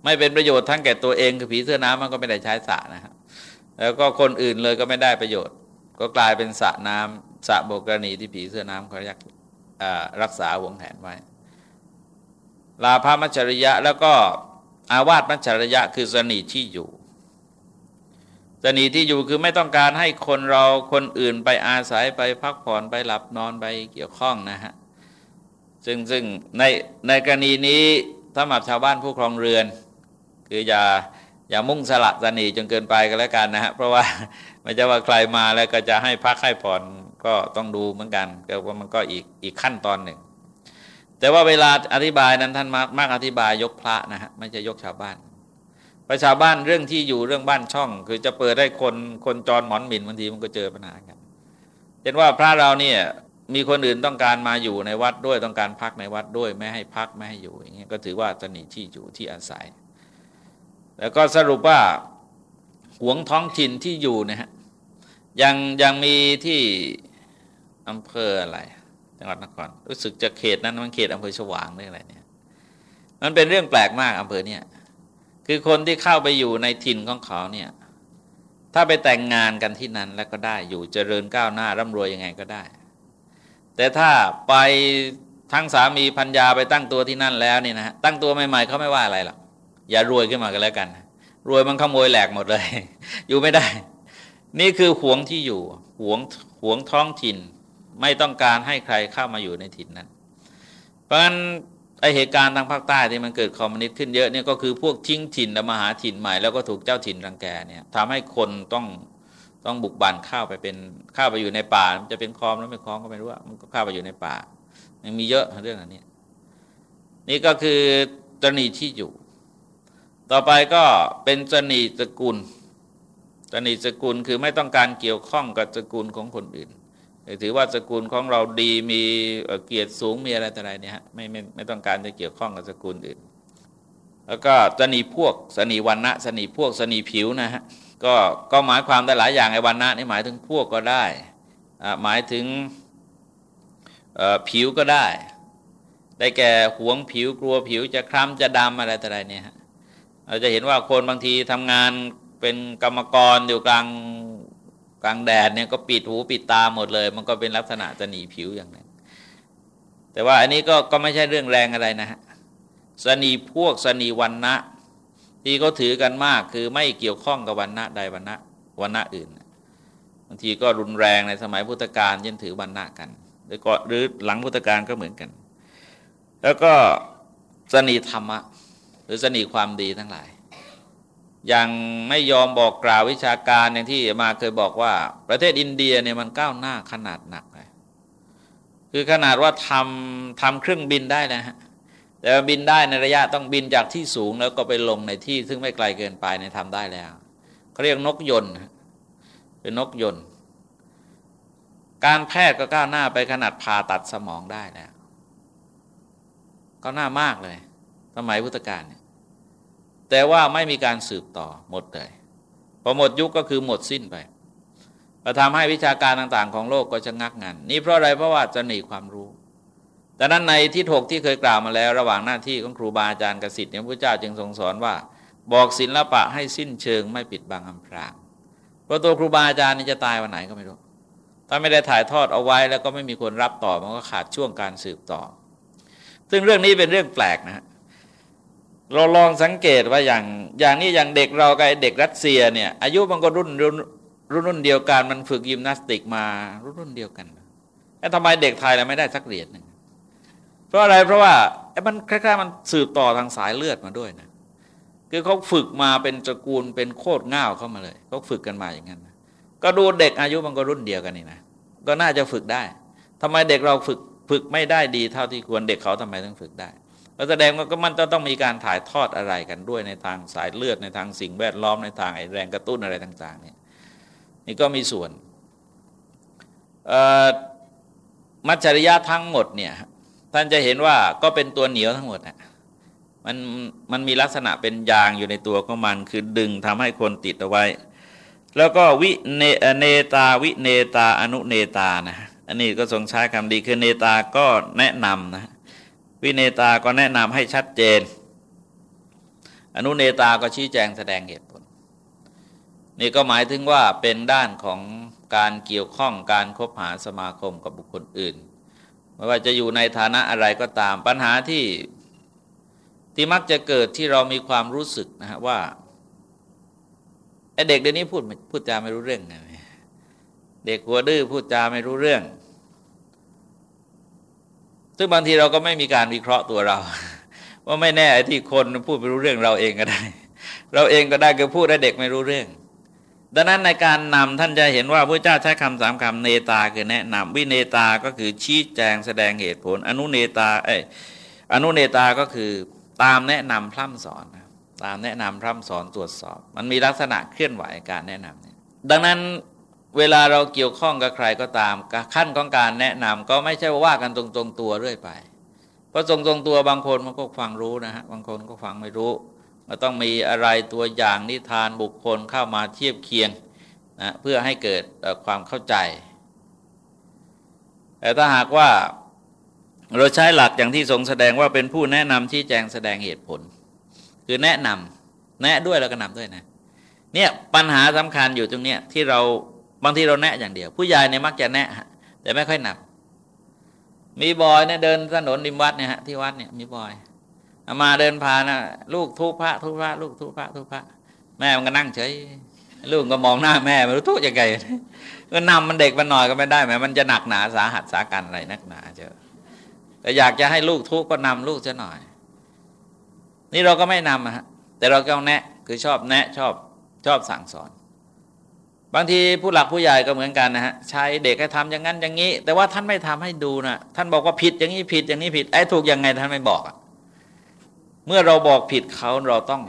ไม่เป็นประโยชน์ทั้งแก่ตัวเองคือผีเสื้อน้ำมันก็ไม่ได้ใช้ศาสตระนะครับแล้วก็คนอื่นเลยก็ไม่ได้ประโยชน์ ก็กลายเป็นสระน้ำสระโบกานีที่ผีเสื้อน้ำเขารักรักษาหวงแหนไว้ ลาภมัจฉริยะแล้วก็อาวาสมัจฉริยะคือสนิที่อยู่ สนีที่อยู่คือไม่ต้องการให้คนเราคนอื่นไปอาศัยไปพักผ่อนไปหลับนอนไปเกี่ยวข้องนะฮะซึ่งซึ่งในในกรณีนี้ถ้าหมับชาวบ้านผู้ครองเรือน คืออย่าอย่ามุ่งสละสนีจนเกินไปก็แล้วกันนะฮะเพราะว่าไม่จะว่าใครมาแล้วก็จะให้พักให้ผ่อนก็ต้องดูเหมือนกันก็ว่ามันก็อีกอีกขั้นตอนหนึ่ง แต่ว่าเวลาอธิบายนั้นท่านมากมากอธิบายยกพระนะฮะไม่ใช่ยกชาวบ้าน ประชาบ้านเรื่องที่อยู่เรื่องบ้านช่อง คือจะเปิดได้คนคนจรหมอนหมิ่นบางทีมันก็เจอปัญหากันเห็นว่าพระเราเนี่ยมีคนอื่นต้องการมาอยู่ในวัดด้วยต้องการพักในวัดด้วย ไม่ให้พักไม่ให้อยู่อย่างเงี้ยก็ถือว่าจะหนีที่อยู่ที่อาศัย แล้วก็สรุปว่าหวงท้องถิ่นที่อยู่นะฮะยังยังมีที่อำเภออะไรจังหวัดนครรู้สึกจะเขตนั้นมันเขตอำเภอฉวางเรื่องอะไรเนี่ย มันเป็นเรื่องแปลกมากอำเภอเนี่ย คือคนที่เข้าไปอยู่ในถิ่นของเขาเนี่ย ถ้าไปแต่งงานกันที่นั้นแล้วก็ได้อยู่เจริญก้าวหน้าร่ำรวยยังไงก็ได้ แต่ถ้าไปทั้งสามีพัญญาไปตั้งตัวที่นั่นแล้วนี่นะตั้งตัวใหม่ๆเขาไม่ว่าอะไรหรอกอย่ารวยขึ้นมากันแล้วกัน รวยมันขโมยแหลกหมดเลย อยู่ไม่ได้ นี่คือห่วงที่อยู่ห่วงห่วงท้องถิ่น ไม่ต้องการให้ใครเข้ามาอยู่ในถิ่นนั้น เพราะฉะนั้น ไอเหตุการณ์ทางภาคใต้ที่มันเกิดคอมมิวนิสต์ขึ้นเยอะเนี่ยก็คือพวกทิ้งถิ่นแล้วมาหาถิ่นใหม่ แล้วก็ถูกเจ้าถิ่นรังแกเนี่ยทำให้คนต้องต้องบุกบันข้าวไปเป็นข้าวไปอยู่ในป่าจะเป็นคลองแล้วไม่คลองก็ไม่รู้ว่ามันก็ข้าวไปอยู่ในป่ามันมีเยอะเรื่องอันนี้นี่ก็คือตนีที่อยู่ ต่อไปก็เป็นตนีตระกูลตนีตระกูลคือไม่ต้องการเกี่ยวข้องกับตระกูลของคนอื่น ถือว่าสกุลของเราดีมีเกียรติสูงมีอะไรต่ออะไรเนี่ยฮะไม่ไม่ไม่ต้องการจะเกี่ยวข้องกับสกุลอื่น แล้วก็สนีพวกสนีวันณะสนีพวกสนีผิวนะฮะก็ก็หมายความได้หลายอย่างไอ้วันณะนี่หมายถึงพวกก็ได้หมายถึงผิวก็ได้ ได้แก่หวงผิวกลัวผิวจะคล้ำจะดำอะไรต่ออะไรเนี่ยเราจะเห็นว่าคนบางทีทำงานเป็นกรรมกรอยู่กลาง กลางแดดเนี่ยก็ปิดหูปิดตาหมดเลย มันก็เป็นลักษณะจะหนีผิวอย่างนั้น แต่ว่าอันนี้ก็ก็ไม่ใช่เรื่องแรงอะไรนะฮะสนีพวกสนีวันนะที่เขาถือกันมากคือไม่เกี่ยวข้องกับวันนะใดวันนะวันนะอื่นบางทีก็รุนแรงในสมัยพุทธกาลยันถือวันนะกันหรือก็หรือหลังพุทธกาลก็เหมือนกัน แล้วก็สนีธรรมะ หรือสนีความดีทั้งหลาย ยังไม่ยอมบอกกล่าววิชาการอย่างที่มาเคยบอกว่า ประเทศอินเดียเนี่ยมันก้าวหน้าขนาดหนักเลยคือขนาดว่าทำทำเครื่องบินได้นะฮะแต่บินได้ในระยะต้องบินจากที่สูงแล้วก็ไปลงในที่ ซึ่งไม่ไกลเกินไปในทำได้แล้วเขาเรียกนกยนต์เป็นนกยนต์ การแพทย์ก็ก้าวหน้าไปขนาดผ่าตัดสมองได้แล้วก็หน้ามากเลยสมัยพุทธกาลเนี่ย แต่ว่าไม่มีการสืบต่อหมดเลยพอหมดยุคก็คือหมดสิ้นไปมาทำให้วิชาการต่างๆ ของโลกก็จะงักงันนี่เพราะอะไรเพราะว่าจะหนีความรู้ดังนั้นในที่ถกที่เคยกล่าวมาแล้ว ระหว่างหน้าที่ของครูบาอาจารย์กสิทธิ์เนี่ยพระเจ้าจึงทรงสอนว่า บอกศิละปะให้สิ้นเชิงไม่ปิดบังอำพรางเพราะตัวครูบาอาจารย์นี่จะตายวันไหนก็ไม่รู้ถ้าไม่ได้ถ่ายทอดเอาไว้แล้วก็ไม่มีคนรับต่อมันก็ขาดช่วงการสืบต่อ ซึ่งเรื่องนี้เป็นเรื่องแปลกนะฮะ เราลองสังเกตว่าอย่างอย่างนี้อย่างเด็กเรากับเด็กรัสเซียเนี่ยอายุมันก็รุ่นรุ่นรุ่นเดียวกันมันฝึกยิมนาสติกมารุ่นรุ่นเดียวกันแล้วทำไมเด็กไทยเราไม่ได้สักเหรียญหนึ่งเพราะอะไรเพราะว่าไอ้มันคล้ายๆมันสืบต่อทางสายเลือดมาด้วยนะคือเขาฝึกมาเป็นตระกูลเป็นโคตรง่าวเข้ามาเลยเขาฝึกกันมาอย่างนั้นก็ดูเด็กอายุมันก็รุ่นเดียวกันนี่นะก็น่าจะฝึกได้ทำไมเด็กเราฝึกฝึกไม่ได้ดีเท่าที่ควรเด็กเขาทำไมต้องฝึกได้ ก็แสดงว่าก็มันจะต้องมีการถ่ายทอดอะไรกันด้วยในทางสายเลือดในทางสิ่งแวดล้อมในทางไอแรงกระตุ้นอะไรต่าง ๆ เนี่ยนี่ก็มีส่วนมัจฉริยะทั้งหมดเนี่ยท่านจะเห็นว่าก็เป็นตัวเหนียวทั้งหมดนะมันมันมีลักษณะเป็นยางอยู่ในตัวของมัน คือดึงทำให้คนติดเอาไว้ แล้วก็วิเนเนตาวิเนตาอนุเนตานะอันนี้ก็ทรงใช้คำดีคือเนตาก็แนะนำนะ วิเนตาก็แนะนำให้ชัดเจน อนุเนตาก็ชี้แจงแสดงเหตุผล นี่ก็หมายถึงว่าเป็นด้านของการเกี่ยวข้องการคบหาสมาคมกับบุคคลอื่นไม่ว่าจะอยู่ในฐานะอะไรก็ตามปัญหาที่ที่มักจะเกิดที่เรามีความรู้สึกนะฮะว่าไอเด็กเดี๋ยวนี้พูดพูดจาไม่รู้เรื่อง เด็กหัวดื้อพูดจาไม่รู้เรื่อง ซึ่งบางทีเราก็ไม่มีการวิเคราะห์ตัวเรา ว่าไม่แน่ไอ้ที่คนพูดไม่รู้เรื่องเราเองก็ได้ เราเองก็ได้ก็พูดได้เด็กไม่รู้เรื่อง ดังนั้นในการนำท่านจะเห็นว่าพระเจ้าใช้คำสามคำเนตาคือแนะนำวิเนตาก็คือชี้แจงแสดงเหตุผล อนุเนตาเออนุเนตาก็คือตามแนะนำพร่ำสอนตามแนะนำพร่ำสอนตรวจสอบ มันมีลักษณะเคลื่อนไหวการแนะนำดังนั้น เวลาเราเกี่ยวข้องกับใครก็ตาม ขั้นของการแนะนำก็ไม่ใช่ว่ากันตรงๆตัวเรื่อยไป เพราะตรงๆตัวบางคนมันก็ฟังรู้นะฮะบางคนก็ฟังไม่รู้มันต้องมีอะไรตัวอย่างนิทานบุคคลเข้ามาเทียบเคียงนะเพื่อให้เกิดความเข้าใจ แต่ถ้าหากว่าเราใช้หลักอย่างที่ทรงแสดงว่าเป็นผู้แนะนำที่แจงแสดงเหตุผล คือแนะนำแนะด้วยแล้วก็นำด้วยนะเนี่ยปัญหาสำคัญอยู่ตรงเนี้ยที่เรา บางทีเราแนะอย่างเดียว ผู้ใหญ่เนี่ยมักจะแนะแต่ไม่ค่อยนำมีบอยเนี่ยเดินถนนริมวัดเนี่ยฮะที่วัดเนี่ยมีบอยามาเดินผ่านนะลูกทุพระทุพระ ลูกทุพระทุพระ แม่มันก็นั่งเฉยลูกก็มองหน้าแม่ไม่รู้ทุกยังไงก็นำมันเด็กมันหน่อยก็ไม่ได้แม้มันจะหนักหนาสาหัสสากันอะไรนักหนาเจอแต่อยากจะให้ลูกทุกก็นำลูกจะหน่อย นี่เราก็ไม่นำฮะแต่เราก็แนะคือชอบแนะชอบชอบสั่งสอน บางทีผู้หลักผู้ใหญ่ก็เหมือนกันนะฮะใช้เด็กให้ทำอย่างนั้นอย่างนี้ แต่ว่าท่านไม่ทำให้ดูนะท่านบอกว่าผิดอย่างนี้ผิดอย่างนี้ผิดไอ้ถูกยังไงท่านไม่บอกอะเมื่อเราบอกผิดเขาเราต้อง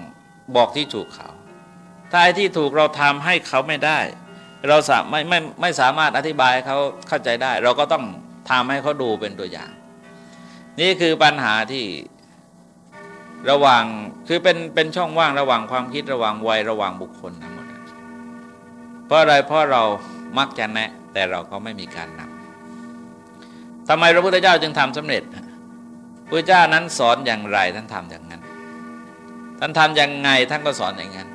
บอกที่ถูกเขา ถ้าไอ้ที่ถูกเราทำให้เขาไม่ได้ เราสามไม่ไม่ไม่สามารถอธิบายเขาเข้าใจได้ เราก็ต้องทำให้เขาดูเป็นตัวอย่าง นี่คือปัญหาที่ระหว่างคือเป็นเป็นช่องว่างระหว่างความคิดระหว่างวัยระหว่างบุคคลทั้งหมด เพราะอะไรเพราะเรามักจะแนะ แต่เราก็ไม่มีการนำทำไมพระพุทธเจ้าจึงทำสำเร็จพระเจ้านั้นสอนอย่างไรท่านทำอย่างนั้น ท่านทำอย่างไงท่านก็สอนอย่างนั้น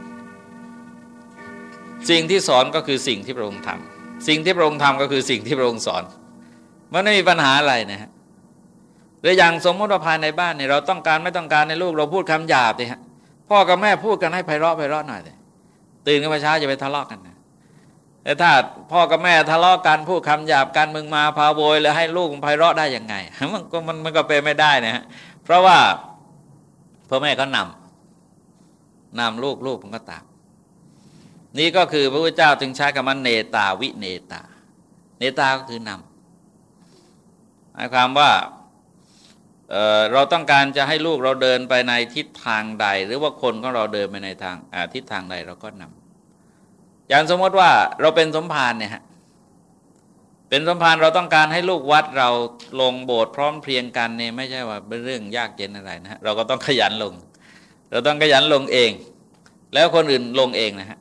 สิ่งที่สอนก็คือสิ่งที่พระองค์ทำสิ่งที่พระองค์ทำก็คือสิ่งที่พระองค์สอน มันไม่มีปัญหาอะไรนะฮะหรืออย่างสมมติว่าภายในบ้านเนี่ยเราต้องการไม่ต้องการในลูกเราพูดคำหยาบเลยฮะพ่อกับแม่พูดกันให้ไพเราะไพเราะหน่อยเลยตื่นกันมาเช้าจะไปทะเลาะกันนะ แต่ถ้าพ่อกับแม่ทะเลาะกันพูดคำหยาบกันมึงมาพาโวยแล้วให้ลูกไพเราะได้ยังไงมันก็มันมันก็เป็นไม่ได้นะฮะเพราะว่าพ่อแม่เขานำนำลูกลูกมันก็ตามนี่ก็คือพระพุทธเจ้าจึงใช้คำว่าเนตาวิเนตา เนตาก็คือนำหมายความว่าเเราต้องการจะให้ลูกเราเดินไปในทิศทางใด หรือว่าคนของเราเดินไปในทางทิศทางใดเราก็นำ อย่างสมมติว่าเราเป็นสมภารเนี่ยฮะเป็นสมภารเราต้องการให้ลูกวัดเราลงโบสถ์พร้อมเพรียงกันเนี่ยไม่ใช่ว่าเป็นเรื่องยากเย็นอะไรนะฮะเราก็ต้องขยันลง เราต้องขยันลงเอง แล้วคนอื่นลงเองนะฮะ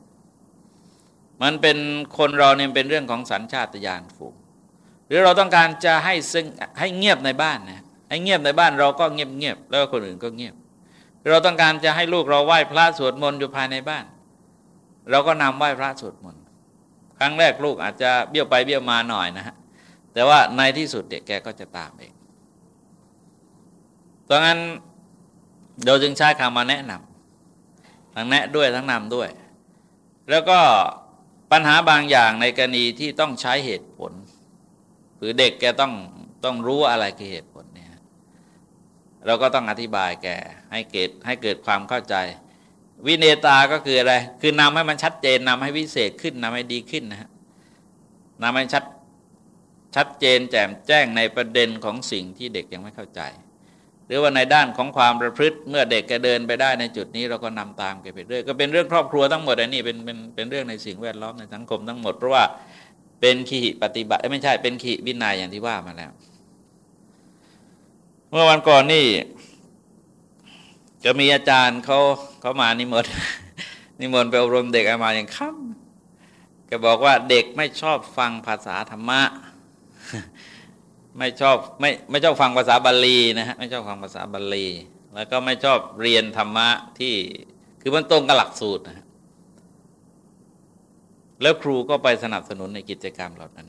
มันเป็นคนเราเนี่ยเป็นเรื่องของสัญชาตญาณฝูงหรือเราต้องการจะให้ซึ่งให้เงียบในบ้านนะให้เงียบในบ้านเราก็เงียบเงียบแล้วคนอื่นก็เงียบ เราต้องการจะให้ลูกเราไหว้พระสวดมนต์อยู่ภายในบ้าน เราก็นำไหว้พระสวดมนต์ครั้งแรกลูกอาจจะเบี้ยวไปเบี้ยวมาหน่อยนะฮะแต่ว่าในที่สุดเด็กแกก็จะตามเองดังนั้นเราจึงใช้คำมาแนะนำทั้งแนะด้วยทั้งนำด้วย แล้วก็ปัญหาบางอย่างในกรณีที่ต้องใช้เหตุผล หรือเด็กแกต้องต้องรู้อะไรคือเหตุผลเราก็ต้องอธิบายแกให้เกิดให้เกิดความเข้าใจ วิเนตาก็คืออะไร คือนำให้มันชัดเจนนำให้วิเศษขึ้นนำให้ดีขึ้นนะฮะนำให้ชัดชัดเจนแจ่มแจ้งในประเด็นของสิ่งที่เด็กยังไม่เข้าใจ หรือว่าในด้านของความประพฤติเมื่อเด็กแกเดินไปได้ในจุดนี้เราก็นำตามแกไปเรื่อยก็เป็นเรื่องครอบครัวทั้งหมดอันนี้เป็นเป็นเป็นเรื่องในสิ่งแวดล้อมในสังคมทั้งหมดเพราะว่าเป็นขีปฏิบัติไม่ใช่เป็นขีวินัยอย่างที่ว่ามาแล้ว เมื่อวันก่อนนี่ จะมีอาจารย์เขาเขามานิมนต์นิมนต์ไปอบรมเด็กอามาอย่างค่ำแกบอกว่าเด็กไม่ชอบฟังภาษาธรรมะ ไม่ชอบไม่ไม่ชอบฟังภาษาบาลีนะฮะไม่ชอบฟังภาษาบาลี แล้วก็ไม่ชอบเรียนธรรมะที่คือมันตรงกับหลักสูตรนะฮะแล้วครูก็ไปสนับสนุนในกิจกรรมเหล่านั้น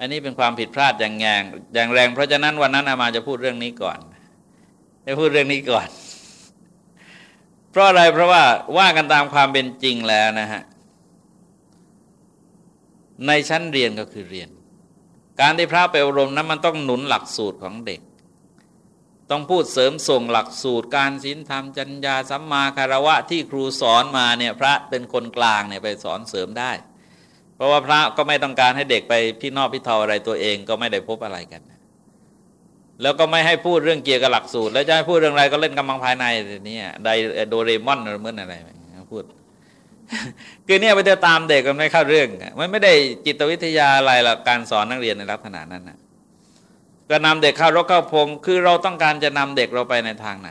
อันนี้เป็นความผิดพลาดอย่างแรงอย่างแรง เพราะฉะนั้นวันนั้นอามาจะพูดเรื่องนี้ก่อนจะพูดเรื่องนี้ก่อน เพราะอะไรเพราะว่าว่ากันตามความเป็นจริงแล้วนะฮะในชั้นเรียนก็คือเรียน การที่พระไปอบรมนั้นมันต้องหนุนหลักสูตรของเด็ก ต้องพูดเสริมส่งหลักสูตร การศีลธรรมจัญญาสัมมาคารวะที่ครูสอนมาเนี่ยพระเป็นคนกลางเนี่ยไปสอนเสริมได้ เพราะว่าพระก็ไม่ต้องการให้เด็กไปพี่นอกพี่เทาอะไรตัวเองก็ไม่ได้พบอะไรกัน แล้วก็ไม่ให้พูดเรื่องเกี่ยวกับหลักสูตร แล้วจะให้พูดเรื่องอะไรก็เล่นกำลังภายในนี่ไดโดเรมอนเหมือนอะไรพูดคือเนี่ยไปเดตามเด็กมันไม่เข้าเรื่องมันไม่ได้จิตวิทยาอะไรหรอกการสอนนักเรียนในลักษณะนั้นนะก็นำเด็กเข้ารกเข้าพงคือเราต้องการจะนำเด็กเราไปในทางไหน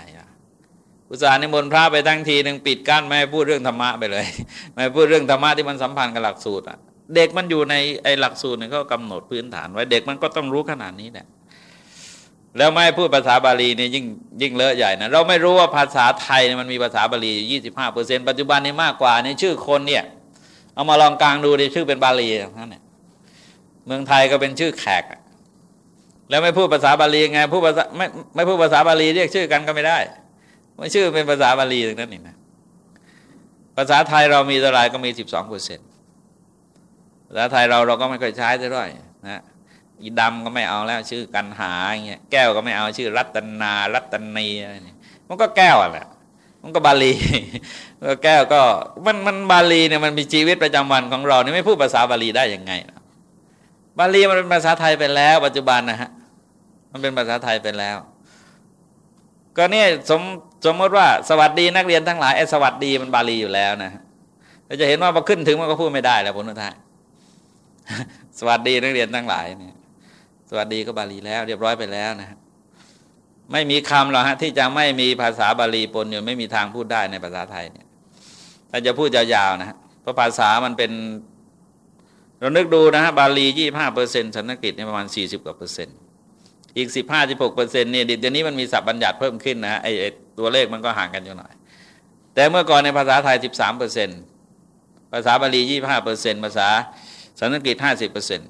อุตส่าห์นิมนต์พระไปตั้งทีหนึ่งปิดกั้นไม่ให้พูดเรื่องธรรมะไปเลย ไม่พูดเรื่องธรรมะที่มันสัมพันธ์กับหลักสูตรอะเด็กมันอยู่ในไอ้หลักสูตรเนี่ยเขากำหนดพื้นฐานไว้เด็กมันก็ต้องรู้ขนาดนี้แหละ แล้วไม่พูดภาษาบาลีเนี่ยยิ่งยิ่งเลอะใหญ่นะเราไม่รู้ว่าภาษาไทยมันมีภาษาบาลีอยู่ยี่สิบห้าเปอร์เซ็นต์ปัจจุบันนี้มากกว่าในชื่อคนเนี่ย เอามาลองกลางดูดิชื่อเป็นบาลีนั่นเนี่ยเมืองไทยก็เป็นชื่อแขก แล้วไม่พูดภาษาบาลีไงพูดภาษาไม่ไม่พูดภาษาบาลีเรียกชื่อกันก็ไม่ได้ไม่ชื่อเป็นภาษาบาลีตรงนั้นนี่นะภาษาไทยเรามีเท่าไรก็มีสิบสองเปอร์เซ็นต์ภาษาไทยเราเราก็ไม่ค่อยใช้เท่าไหร่นะ อีดำก็ไม่เอาแล้วชื่อกันหาอย่างเงี้ยแก้วก็ไม่เอาชื่อ รัตนา รัตนีอะไรนี่มันก็แก้วอะแหละมันก็บาลีก็แก้วก็มันมันบาลีเนี่ยมันมีชีวิตประจำวันของเราเนี่ไม่พูดภาษาบาลีได้ยังไง บาลีมันเป็นภาษาไทยไปแล้ว ปัจจุบันนะฮะมันเป็นภาษาไทยไปแล้ว ก็เนี่ยสมสมมติว่าสวัสดีนักเรียนทั้งหลายไอ้สวัสดีมันบาลีอยู่แล้วนะเราจะเห็นว่าพอขึ้นถึงมันก็พูดไม่ได้แล้วผลท้ายสวัสดีนักเรียนทั้งหลายเนี่ย สวัสดีก็บาลีแล้วเรียบร้อยไปแล้วนะไม่มีคำหรอกฮะที่จะไม่มีภาษาบาลีปนอยู่ไม่มีทางพูดได้ในภาษาไทยเนี่ยถ้าจะพูดยาวๆนะเพราะภาษามันเป็นเรานึกดูนะฮะบาลียี่ห้าเปอร์เซ็นต์สันสกฤตเนี่ยประมาณสี่สิบกว่าเปอร์เซ็นต์อีกสิบห้าสิบหกเปอร์เซ็นต์เนี่ยเดี๋ยวนี้มันมีศัพท์บัญญัติเพิ่มขึ้นนะไอ้ตัวเลขมันก็ห่างกันอยู่หน่อย แต่เมื่อก่อนในภาษาไทยสิบสามเปอร์เซ็นต์ภาษาบาลียี่ห้าเปอร์เซ็นต์ภาษาสันสกฤตห้าสิบเปอร์เซ็นต์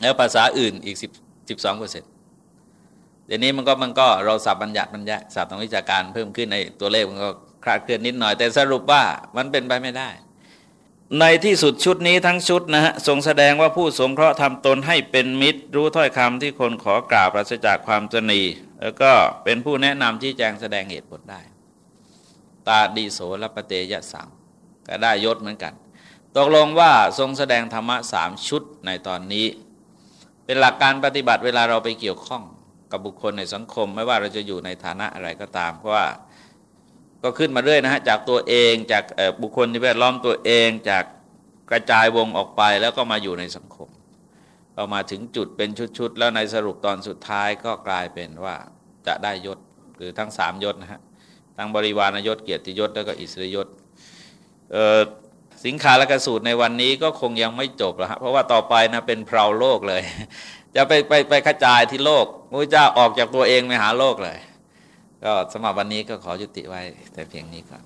แล้วภาษาอื่นอีกสิบสิบสองเปอร์เซ็นต์เดี๋ยวนี้มันก็มันก็เราสับบัญญัติมันแยกสับทางวิชาการเพิ่มขึ้นในตัวเลขมันก็คลาดเคลื่อนนิดหน่อย แต่สรุปว่ามันเป็นไปไม่ได้ ในที่สุดชุดนี้ทั้งชุดนะฮะทรงแสดงว่าผู้สงเคราะห์ทำตนให้เป็นมิตร รู้ถ้อยคำที่คนขอกล่าวปราศจากความจนีแล้วก็เป็นผู้แนะนำที่แจงแสดงเหตุผลได้ ตาดีโสและปเตยะสังก็ได้ยศเหมือนกัน ตกลงว่าทรงแสดงธรรมะสามชุดในตอนนี้ เป็นหลักการปฏิบัติเวลาเราไปเกี่ยวข้องกับบุคคลในสังคม ไม่ว่าเราจะอยู่ในฐานะอะไรก็ตามเพราะว่าก็ขึ้นมาเรื่อยนะฮะจากตัวเองจากบุคคลที่แวดล้อมตัวเองจากกระจายวงออกไปแล้วก็มาอยู่ในสังคมพอมาถึงจุดเป็นชุดๆ แล้วในสรุปตอนสุดท้ายก็กลายเป็นว่าจะได้ยศคือทั้งสามยศนะฮะทั้งบริวารยศเกียรติยศแล้วก็อิสริยศ สิงคาและกสูตรในวันนี้ก็คงยังไม่จบแล้วเพราะว่าต่อไปนะเป็นเพราโลกเลย จะไปไปไปกระจายที่โลกพระเจ้าออกจากตัวเองไปหาโลกเลย ก็สำหรับวันนี้ก็ขอยุติไว้แต่เพียงนี้ครับ